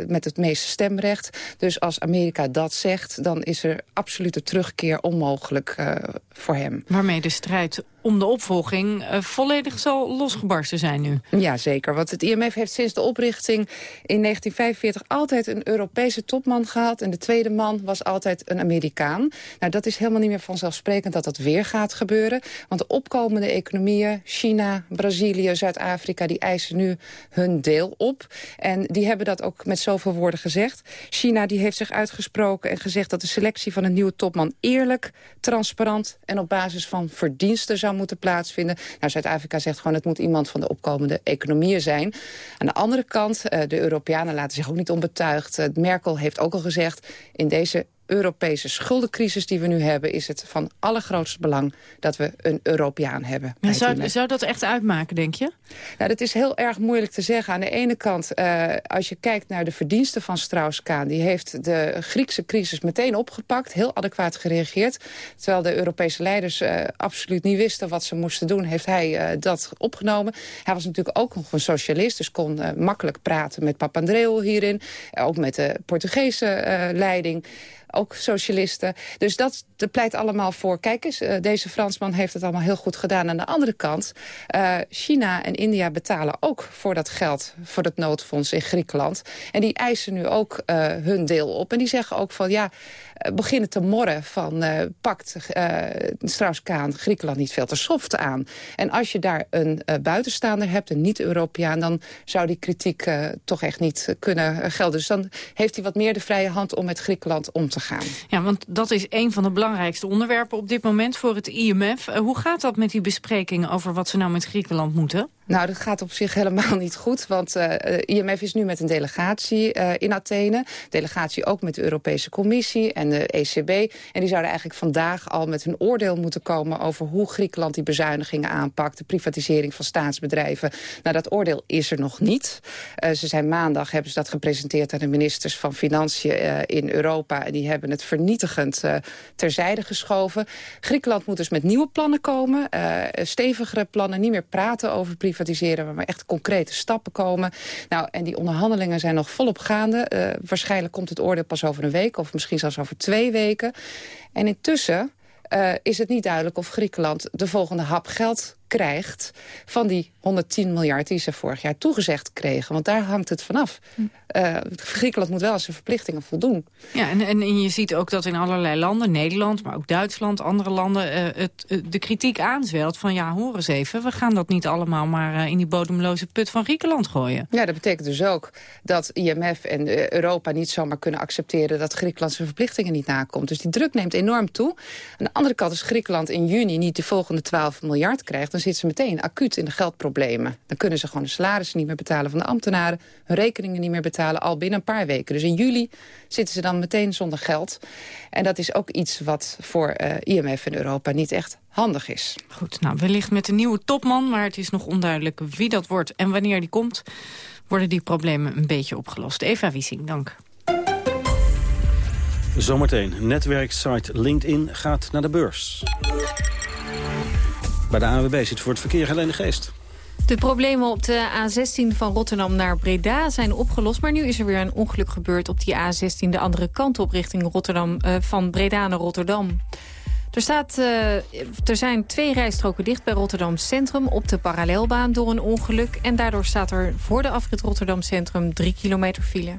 met het meeste stemrecht. Dus als Amerika dat zegt, dan is er absolute terugkeer onmogelijk voor hem. Waarmee de strijd om de opvolging uh, volledig zal losgebarsten zijn nu. Ja, zeker. Want het IMF heeft sinds de oprichting in 1945 altijd een Europese topman gehad. En de tweede man was altijd een Amerikaan. Nou, dat is helemaal niet meer vanzelfsprekend dat dat weer gaat gebeuren. Want de opkomende economieën, China, Brazilië, Zuid-Afrika... die eisen nu hun deel op. En die hebben dat ook met zoveel woorden gezegd. China die heeft zich uitgesproken en gezegd dat de selectie van een nieuwe topman... eerlijk, transparant en op basis van verdiensten zou moeten plaatsvinden. Nou, Zuid-Afrika zegt gewoon het moet iemand van de opkomende economieën zijn. Aan de andere kant, uh, de Europeanen laten zich ook niet onbetuigd. Uh, Merkel heeft ook al gezegd, in deze Europese schuldencrisis die we nu hebben... is het van allergrootste belang dat we een Europeaan hebben. zou, zou dat echt uitmaken, denk je? Nou, dat is heel erg moeilijk te zeggen. Aan de ene kant, uh, als je kijkt naar de verdiensten van Strauss-Kaan... die heeft de Griekse crisis meteen opgepakt, heel adequaat gereageerd. Terwijl de Europese leiders uh, absoluut niet wisten wat ze moesten doen... heeft hij uh, dat opgenomen. Hij was natuurlijk ook nog een socialist, dus kon makkelijk praten met Papandreou hierin. ook met de Portugese leiding ook socialisten. Dus dat, dat pleit allemaal voor. Kijk eens, uh, deze Fransman heeft het allemaal heel goed gedaan. Aan de andere kant, uh, China en India betalen ook voor dat geld... voor het noodfonds in Griekenland. En die eisen nu ook uh, hun deel op. En die zeggen ook van, ja, beginnen te morren van... pakt Strauss-Kaan Griekenland niet veel te soft aan. En als je daar een buitenstaander hebt, een niet-Europeaan... dan zou die kritiek toch echt niet kunnen gelden. Dus dan heeft hij wat meer de vrije hand om met Griekenland om te gaan. Ja, want dat is een van de belangrijkste onderwerpen op dit moment voor het IMF. Uh, hoe gaat dat met die besprekingen over wat ze nou met Griekenland moeten? Nou, dat gaat op zich helemaal niet goed. Want uh, IMF is nu met een delegatie uh, in Athene. Delegatie ook met de Europese Commissie en de ECB. En die zouden eigenlijk vandaag al met hun oordeel moeten komen... over hoe Griekenland die bezuinigingen aanpakt. De privatisering van staatsbedrijven. Nou, dat oordeel is er nog niet. Uh, ze zijn maandag, hebben ze dat gepresenteerd aan de ministers van Financiën in Europa. En die hebben het vernietigend terzijde geschoven. Griekenland moet dus met nieuwe plannen komen. stevigere plannen, niet meer praten over privatisering privatiseren... waar echt concrete stappen komen. Nou, en die onderhandelingen zijn nog volop gaande. Uh, waarschijnlijk komt het oordeel pas over een week... of misschien zelfs over twee weken. En intussen uh, is het niet duidelijk of Griekenland de volgende hap geld krijgt... van die 110 miljard die ze vorig jaar toegezegd kregen. Want daar hangt het vanaf. Hm. Uh, Griekenland moet wel aan zijn verplichtingen voldoen. Ja, en, en, je ziet ook dat in allerlei landen, Nederland, maar ook Duitsland, andere landen, uh, het, uh, de kritiek aanzwelt van ja, hoor eens even, we gaan dat niet allemaal maar in die bodemloze put van Griekenland gooien. Ja, dat betekent dus ook dat IMF en Europa niet zomaar kunnen accepteren dat Griekenland zijn verplichtingen niet nakomt. Dus die druk neemt enorm toe. Aan de andere kant, als Griekenland in juni niet de volgende 12 miljard krijgt, dan zitten ze meteen acuut in de geldproblemen. Dan kunnen ze gewoon de salarissen niet meer betalen van de ambtenaren, hun rekeningen niet meer betalen al binnen een paar weken. Dus in juli zitten ze dan meteen zonder geld. En dat is ook iets wat voor uh, IMF en Europa niet echt handig is. Goed, nou wellicht met een nieuwe topman, maar het is nog onduidelijk wie dat wordt en wanneer die komt, worden die problemen een beetje opgelost. Eva Wiesing, dank. Zometeen, netwerksite LinkedIn gaat naar de beurs. Bij de ANWB zit voor het verkeer Helene Geest. De problemen op de A16 van Rotterdam naar Breda zijn opgelost. Maar nu is er weer een ongeluk gebeurd op die A16 de andere kant op richting Rotterdam, uh, van Breda naar Rotterdam. Er, staat, uh, er zijn twee rijstroken dicht bij Rotterdam Centrum op de parallelbaan door een ongeluk. En daardoor staat er voor de afrit Rotterdam Centrum 3 kilometer file.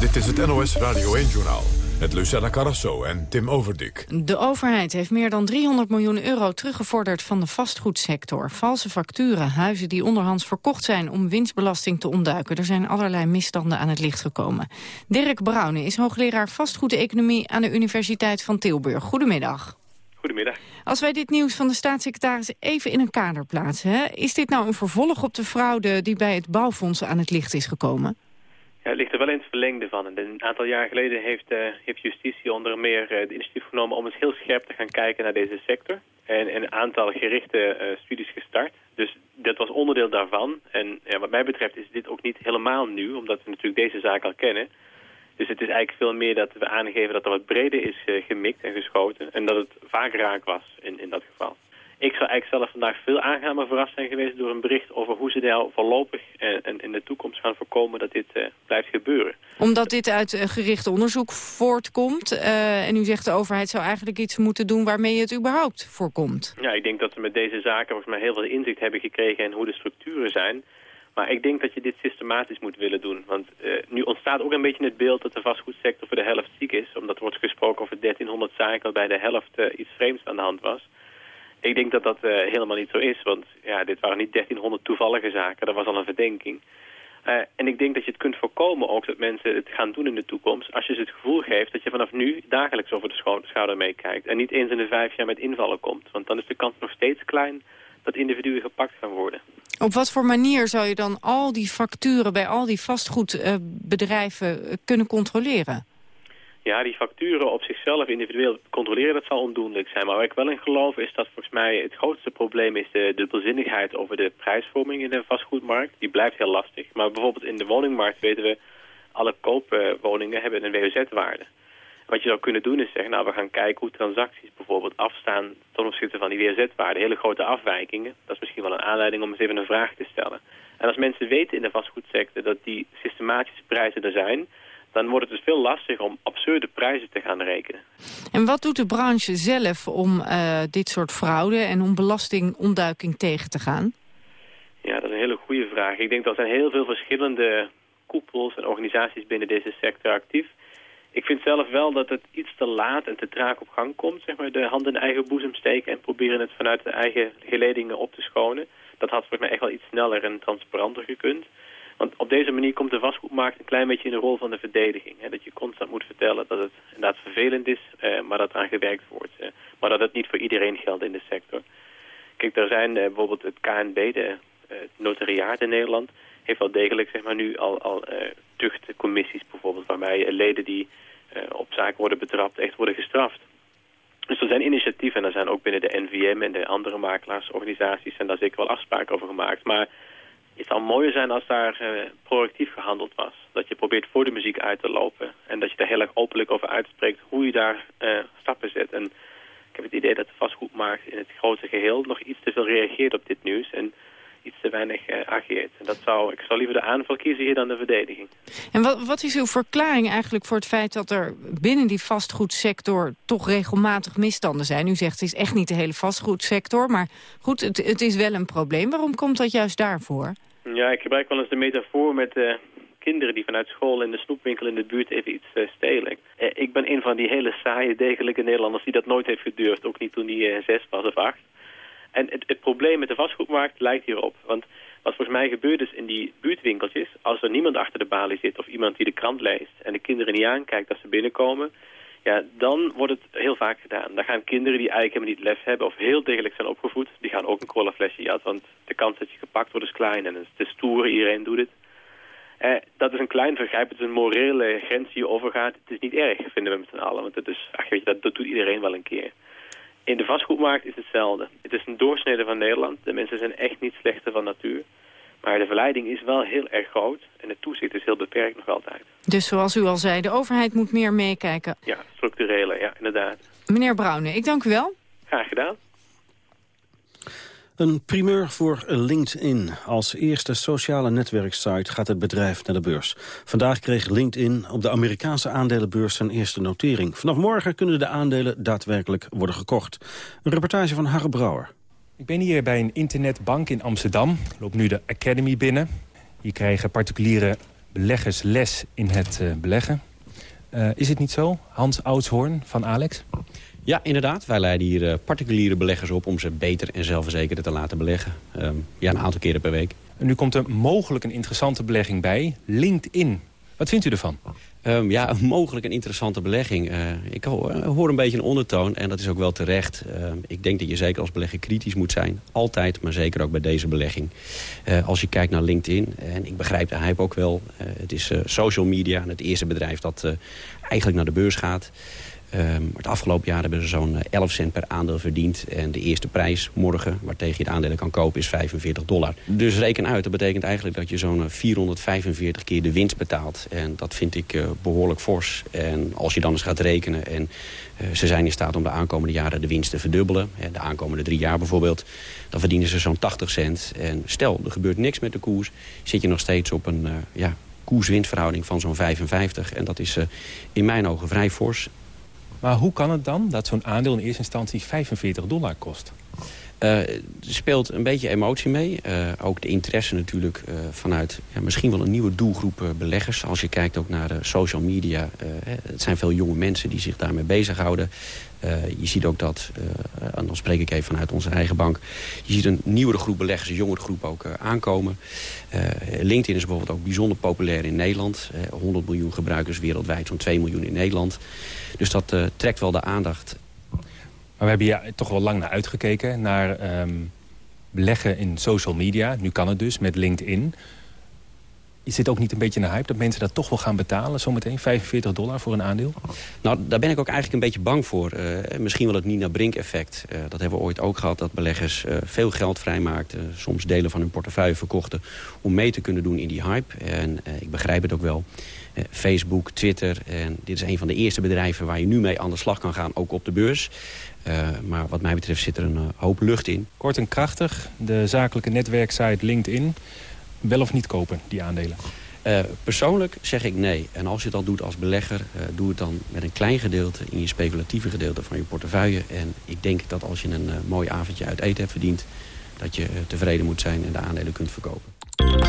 Dit is het NOS Radio 1-journaal met Lucella Carrasso en Tim Overdik. De overheid heeft meer dan 300 miljoen euro teruggevorderd van de vastgoedsector. Valse facturen, huizen die onderhands verkocht zijn om winstbelasting te ontduiken. Er zijn allerlei misstanden aan het licht gekomen. Dirk Brouwne is hoogleraar vastgoedeconomie aan de Universiteit van Tilburg. Goedemiddag. Goedemiddag. Als wij dit nieuws van de staatssecretaris even in een kader plaatsen... Hè, is dit nou een vervolg op de fraude die bij het bouwfonds aan het licht is gekomen? Het ligt er wel in het verlengde van. En een aantal jaar geleden heeft, heeft justitie onder meer uh, de initiatief genomen om eens heel scherp te gaan kijken naar deze sector. En, en een aantal gerichte uh, studies gestart. Dus dat was onderdeel daarvan. En wat mij betreft is dit ook niet helemaal nieuw, omdat we natuurlijk deze zaak al kennen. Dus het is eigenlijk veel meer dat we aangeven dat er wat breder is gemikt en geschoten. En dat het vaak raak was in, in dat geval. Ik zou eigenlijk zelf vandaag veel aangenamer verrast zijn geweest door een bericht over hoe ze nou voorlopig en, en in de toekomst gaan voorkomen dat dit uh, blijft gebeuren. Omdat dit uit uh, gericht onderzoek voortkomt en u zegt de overheid zou eigenlijk iets moeten doen waarmee het überhaupt voorkomt. Ja, ik denk dat we met deze zaken volgens mij heel veel inzicht hebben gekregen in hoe de structuren zijn. Maar ik denk dat je dit systematisch moet willen doen. Want nu ontstaat ook een beetje het beeld dat de vastgoedsector voor de helft ziek is. Omdat er wordt gesproken over 1300 zaken bij de helft iets vreemds aan de hand was. Ik denk dat dat uh, helemaal niet zo is, want ja, dit waren niet 1300 toevallige zaken, dat was al een verdenking. Uh, en ik denk dat je het kunt voorkomen ook dat mensen het gaan doen in de toekomst... als je ze het gevoel geeft dat je vanaf nu dagelijks over de schouder meekijkt... en niet eens in de vijf jaar met invallen komt. Want dan is de kans nog steeds klein dat individuen gepakt gaan worden. Op wat voor manier zou je dan al die facturen bij al die vastgoedbedrijven uh, kunnen controleren? Ja, die facturen op zichzelf individueel controleren, dat zal ondoenlijk zijn. Maar waar ik wel in geloof is dat volgens mij het grootste probleem is de dubbelzinnigheid over de prijsvorming in de vastgoedmarkt. Die blijft heel lastig. Maar bijvoorbeeld in de woningmarkt weten we, alle koopwoningen hebben een WOZ-waarde. Wat je zou kunnen doen is zeggen, nou we gaan kijken hoe transacties bijvoorbeeld afstaan ten opzichte van die WOZ-waarde. Hele grote afwijkingen. Dat is misschien wel een aanleiding om eens even een vraag te stellen. En als mensen weten in de vastgoedsector dat die systematische prijzen er zijn dan wordt het dus veel lastiger om absurde prijzen te gaan rekenen. En wat doet de branche zelf om uh, dit soort fraude en om belastingontduiking tegen te gaan? Ja, dat is een hele goede vraag. Ik denk dat er zijn heel veel verschillende koepels en organisaties binnen deze sector actief. Ik vind zelf wel dat het iets te laat en te traag op gang komt. Zeg maar, de hand in de eigen boezem steken en proberen het vanuit de eigen geledingen op te schonen. Dat had volgens mij echt wel iets sneller en transparanter gekund. Want op deze manier komt de vastgoedmarkt een klein beetje in de rol van de verdediging. Hè? Dat je constant moet vertellen dat het inderdaad vervelend is, eh, maar dat eraan gewerkt wordt. Eh, maar dat het niet voor iedereen geldt in de sector. Kijk, er zijn eh, bijvoorbeeld het KNB, de, uh, het notariaat in Nederland heeft wel degelijk zeg maar, nu al, al uh, tuchtcommissies bijvoorbeeld... waarbij leden die op zaken worden betrapt echt worden gestraft. Dus er zijn initiatieven en er zijn ook binnen de NVM en de andere makelaarsorganisaties... zijn daar zeker wel afspraken over gemaakt. Maar het zou mooier zijn als daar uh, proactief gehandeld was. Dat je probeert voor de muziek uit te lopen. En dat je daar heel erg openlijk over uitspreekt hoe je daar uh, stappen zet. En ik heb het idee dat de vastgoedmarkt in het grote geheel nog iets te veel reageert op dit nieuws. En iets te weinig uh, ageert. En dat zou, ik zou liever de aanval kiezen hier dan de verdediging. En wat, wat is uw verklaring eigenlijk voor het feit dat er binnen die vastgoedsector toch regelmatig misstanden zijn? U zegt het is echt niet de hele vastgoedsector, maar goed, het, het is wel een probleem. Waarom komt dat juist daarvoor? Ja, ik gebruik wel eens de metafoor met uh, kinderen die vanuit school in de snoepwinkel in de buurt even iets uh, stelen. Uh, ik ben een van die hele saaie, degelijke Nederlanders die dat nooit heeft gedurfd. Ook niet toen hij zes was of acht. En het, het, probleem met de vastgoedmarkt lijkt hierop. Want wat volgens mij gebeurt is in die buurtwinkeltjes... als er niemand achter de balie zit of iemand die de krant leest... en de kinderen niet aankijkt als ze binnenkomen... ja, dan wordt het heel vaak gedaan. Dan gaan kinderen die eigenlijk helemaal niet lef hebben... of heel degelijk zijn opgevoed, die gaan ook een colaflesje jatten... want de kans dat je gepakt wordt is klein en het is stoer, iedereen doet het. Eh, dat is een klein vergrijp, het is een morele grens die je overgaat. Het is niet erg, vinden we met z'n allen, want het is, ach, weet je, dat, dat doet iedereen wel een keer. In de vastgoedmarkt is hetzelfde. Het is een doorsnede van Nederland. De mensen zijn echt niet slechter van natuur. Maar de verleiding is wel heel erg groot. En het toezicht is heel beperkt nog altijd. Dus zoals u al zei, de overheid moet meer meekijken. Ja, structurele, ja, inderdaad. Meneer Brouwne, ik dank u wel. Graag gedaan. Een primeur voor LinkedIn. Als eerste sociale netwerksite gaat het bedrijf naar de beurs. Vandaag kreeg LinkedIn op de Amerikaanse aandelenbeurs zijn eerste notering. Vanaf morgen kunnen de aandelen daadwerkelijk worden gekocht. Een reportage van Harre Brouwer. Ik ben hier bij een internetbank in Amsterdam. Ik loop nu de Academy binnen. Hier krijgen particuliere beleggers les in het uh, beleggen. Uh, is het niet zo? Hans Oudshoorn van Alex? Ja, inderdaad. Wij leiden hier uh, particuliere beleggers op om ze beter en zelfverzekerder te laten beleggen. Uh, ja, een aantal keren per week. En nu komt er mogelijk een interessante belegging bij, LinkedIn. Wat vindt u ervan? Um, ja, mogelijk een interessante belegging. Uh, ik hoor een beetje een ondertoon en dat is ook wel terecht. Uh, ik denk dat je zeker als belegger kritisch moet zijn. Altijd, maar zeker ook bij deze belegging. Uh, als je kijkt naar LinkedIn, en ik begrijp de hype ook wel. het is social media, het eerste bedrijf dat eigenlijk naar de beurs gaat. Um, het afgelopen jaar hebben ze zo'n 11 cent per aandeel verdiend. En de eerste prijs morgen, waartegen je de aandelen kan kopen, is 45 dollar. Dus reken uit, dat betekent eigenlijk dat je zo'n 445 keer de winst betaalt. En dat vind ik uh, behoorlijk fors. En als je dan eens gaat rekenen en ze zijn in staat om de aankomende jaren de winst te verdubbelen. De aankomende drie jaar bijvoorbeeld. Dan verdienen ze zo'n 80 cent. En stel, er gebeurt niks met de koers. Zit je nog steeds op een uh, ja, koers-winstverhouding van zo'n 55. En dat is in mijn ogen vrij fors. Maar hoe kan het dan dat zo'n aandeel in eerste instantie 45 dollar kost? Uh, er speelt een beetje emotie mee. Uh, ook de interesse natuurlijk uh, vanuit ja, misschien wel een nieuwe doelgroep beleggers. Als je kijkt ook naar de social media. het zijn veel jonge mensen die zich daarmee bezighouden. je ziet ook dat, en dan spreek ik even vanuit onze eigen bank... je ziet een nieuwere groep beleggers, een jongere groep ook aankomen. LinkedIn is bijvoorbeeld ook bijzonder populair in Nederland. 100 miljoen gebruikers wereldwijd, zo'n 2 miljoen in Nederland. Dus dat trekt wel de aandacht maar we hebben hier toch wel lang naar uitgekeken. Naar um, beleggen in social media. Nu kan het dus met LinkedIn. Is dit ook niet een beetje een hype dat mensen dat toch wel gaan betalen? Zometeen 45 dollar voor een aandeel? Nou, daar ben ik ook eigenlijk een beetje bang voor. Uh, misschien wel het Nina Brink effect. Uh, dat hebben we ooit ook gehad. Dat beleggers uh, veel geld vrijmaakten. Soms delen van hun portefeuille verkochten. Om mee te kunnen doen in die hype. En ik begrijp het ook wel. Facebook, Twitter. En dit is een van de eerste bedrijven waar je nu mee aan de slag kan gaan. Ook op de beurs. Uh, maar wat mij betreft zit er een uh, hoop lucht in. Kort en krachtig, de zakelijke netwerksite LinkedIn. Wel of niet kopen, die aandelen? Uh, persoonlijk zeg ik nee. En als je het al doet als belegger, uh, doe het dan met een klein gedeelte... in je speculatieve gedeelte van je portefeuille. En ik denk dat als je een uh, mooi avondje uit eten hebt verdiend... dat je tevreden moet zijn en de aandelen kunt verkopen.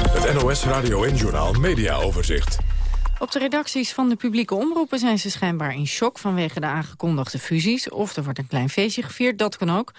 Het NOS Radio en Journaal Media Overzicht. Op de redacties van de publieke omroepen zijn ze schijnbaar in shock vanwege de aangekondigde fusies. Of er wordt een klein feestje gevierd, dat kan ook.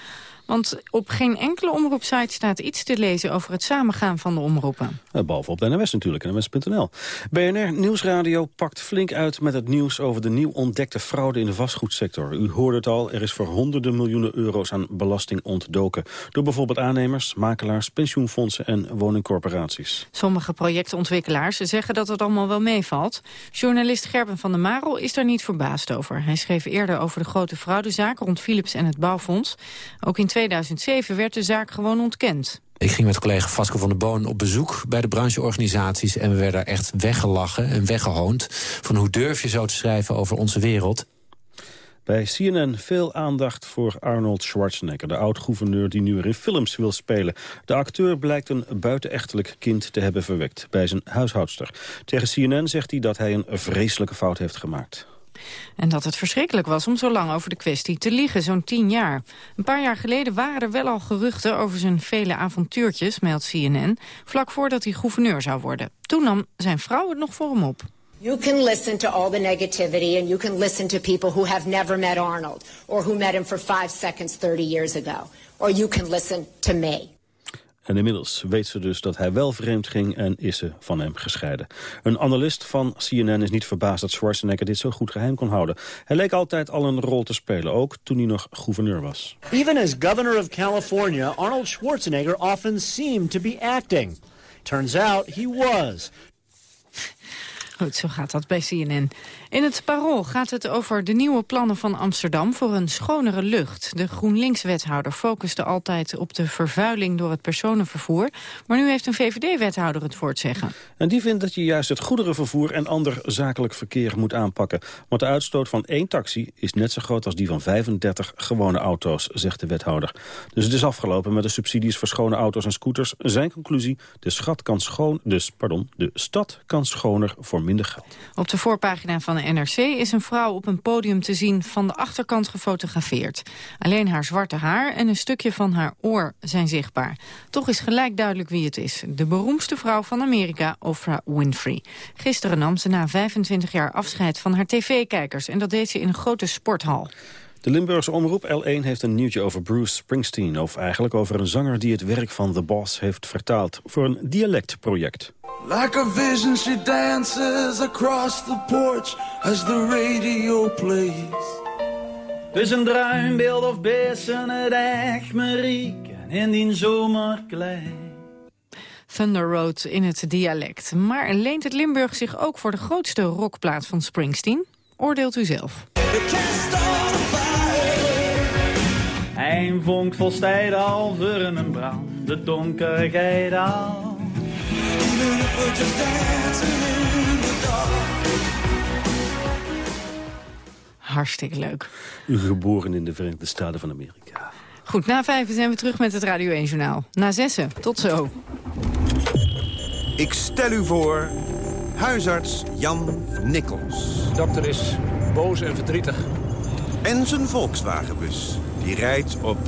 Want op geen enkele omroepsite staat iets te lezen over het samengaan van de omroepen. Behalve op de NWS natuurlijk, NWS.nl. BNR Nieuwsradio pakt flink uit met het nieuws over de nieuw ontdekte fraude in de vastgoedsector. U hoorde het al, er is voor honderden miljoenen euro's aan belasting ontdoken. Door bijvoorbeeld aannemers, makelaars, pensioenfondsen en woningcorporaties. Sommige projectontwikkelaars zeggen dat het allemaal wel meevalt. Journalist Gerben van der Marel is daar niet verbaasd over. Hij schreef eerder over de grote fraudezaak rond Philips en het bouwfonds. Ook in 2007 werd de zaak gewoon ontkend. Ik ging met collega Vasco van der Boon op bezoek bij de brancheorganisaties... en we werden echt weggelachen en weggehoond... van hoe durf je zo te schrijven over onze wereld. Bij CNN veel aandacht voor Arnold Schwarzenegger... de oud-gouverneur die nu weer in films wil spelen. De acteur blijkt een buitenechtelijk kind te hebben verwekt... bij zijn huishoudster. Tegen CNN zegt hij dat hij een vreselijke fout heeft gemaakt. En dat het verschrikkelijk was om zo lang over de kwestie te liegen, zo'n tien jaar. Een paar jaar geleden waren er wel al geruchten over zijn vele avontuurtjes, meldt CNN, vlak voordat hij gouverneur zou worden. Toen nam zijn vrouw het nog voor hem op. You can listen to all the negativity and you can listen to people who have never met Arnold or who met him for five seconds 30 years ago. Or you can listen to me. En inmiddels weet ze dus dat hij wel vreemd ging en is ze van hem gescheiden. Een analist van CNN is niet verbaasd dat Schwarzenegger dit zo goed geheim kon houden. Hij leek altijd al een rol te spelen, ook toen hij nog gouverneur was. Even as governor of California, Arnold Schwarzenegger often seemed to be acting. Turns out he was. Goed, zo gaat dat bij CNN. In het Parool gaat het over de nieuwe plannen van Amsterdam voor een schonere lucht. De GroenLinks-wethouder focuste altijd op de vervuiling door het personenvervoer. Maar nu heeft een VVD-wethouder het het zeggen. En die vindt dat je juist het goederenvervoer en ander zakelijk verkeer moet aanpakken. Want de uitstoot van één taxi is net zo groot als die van 35 gewone auto's, zegt de wethouder. Dus het is afgelopen met de subsidies voor schone auto's en scooters. Zijn conclusie, de, kan schoon, dus, pardon, de stad kan schoner voor Op de voorpagina van de NRC is een vrouw op een podium te zien van de achterkant gefotografeerd. Alleen haar zwarte haar en een stukje van haar oor zijn zichtbaar. Toch is gelijk duidelijk wie het is. De beroemdste vrouw van Amerika, Oprah Winfrey. Gisteren nam ze na 25 jaar afscheid van haar tv-kijkers. En dat deed ze in een grote sporthal. De Limburgse omroep L1 heeft een nieuwtje over Bruce Springsteen... of eigenlijk over een zanger die het werk van The Boss heeft vertaald... voor een dialectproject. Like a vision she dances across the porch as the radio plays. Dus een druimbeeld of bessen het echt Mariek in die zomerklei. Thunder Road in het dialect. Maar leent het Limburg zich ook voor de grootste rockplaat van Springsteen? Oordeelt u zelf. Een vonk volstijdt al voor een brand, de donkerheid al. Hartstikke leuk. U geboren in de Verenigde Staten van Amerika. Goed, na vijf zijn we terug met het Radio 1 Journaal. Na zessen, tot zo. Ik stel u voor, huisarts Jan Nikkels. De dokter is boos en verdrietig. En zijn Volkswagenbus, die rijdt op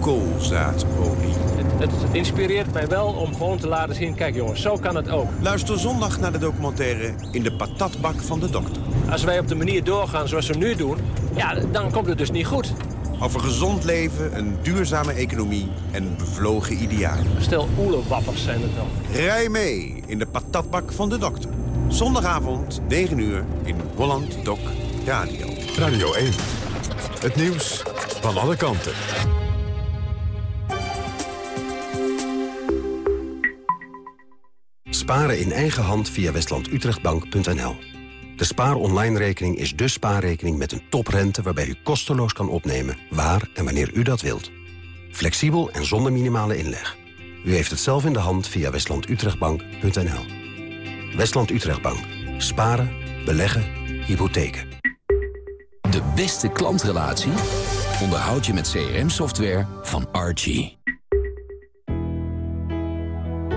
koolzaadolie. Het, het, inspireert mij wel om gewoon te laten zien... kijk jongens, zo kan het ook. Luister zondag naar de documentaire In de patatbak van de dokter. Als wij op de manier doorgaan zoals we nu doen... ja, dan komt het dus niet goed. Over gezond leven, een duurzame economie en bevlogen idealen. Stel oelewappers zijn het dan. Rij mee in de patatbak van de dokter. Zondagavond, 9 uur, in Holland Doc Radio. Radio 1. Het nieuws van alle kanten. Sparen in eigen hand via westlandutrechtbank.nl. De Spaar Online rekening is de spaarrekening met een toprente... waarbij u kosteloos kan opnemen waar en wanneer u dat wilt. Flexibel en zonder minimale inleg. U heeft het zelf in de hand via westlandutrechtbank.nl. Westland Utrechtbank. Sparen, beleggen, hypotheken. De beste klantrelatie onderhoud je met CRM-software van Archie.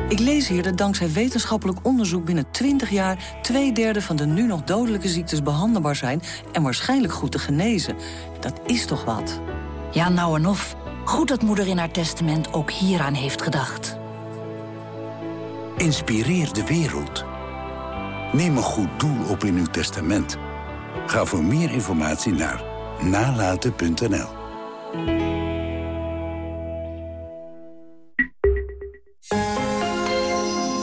Ik lees hier dat dankzij wetenschappelijk onderzoek binnen 20 jaar... twee derde van de nu nog dodelijke ziektes behandelbaar zijn... en waarschijnlijk goed te genezen. Dat is toch wat? Ja, nou en of. Goed dat moeder in haar testament ook hieraan heeft gedacht. Inspireer de wereld. Neem een goed doel op in uw testament. Ga voor meer informatie naar nalaten.nl.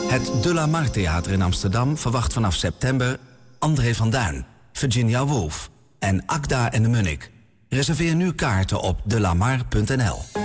Het De La Mar Theater in Amsterdam verwacht vanaf september André van Duin, Virginia Woolf en Akda en de Munnik. Reserveer nu kaarten op delamar.nl.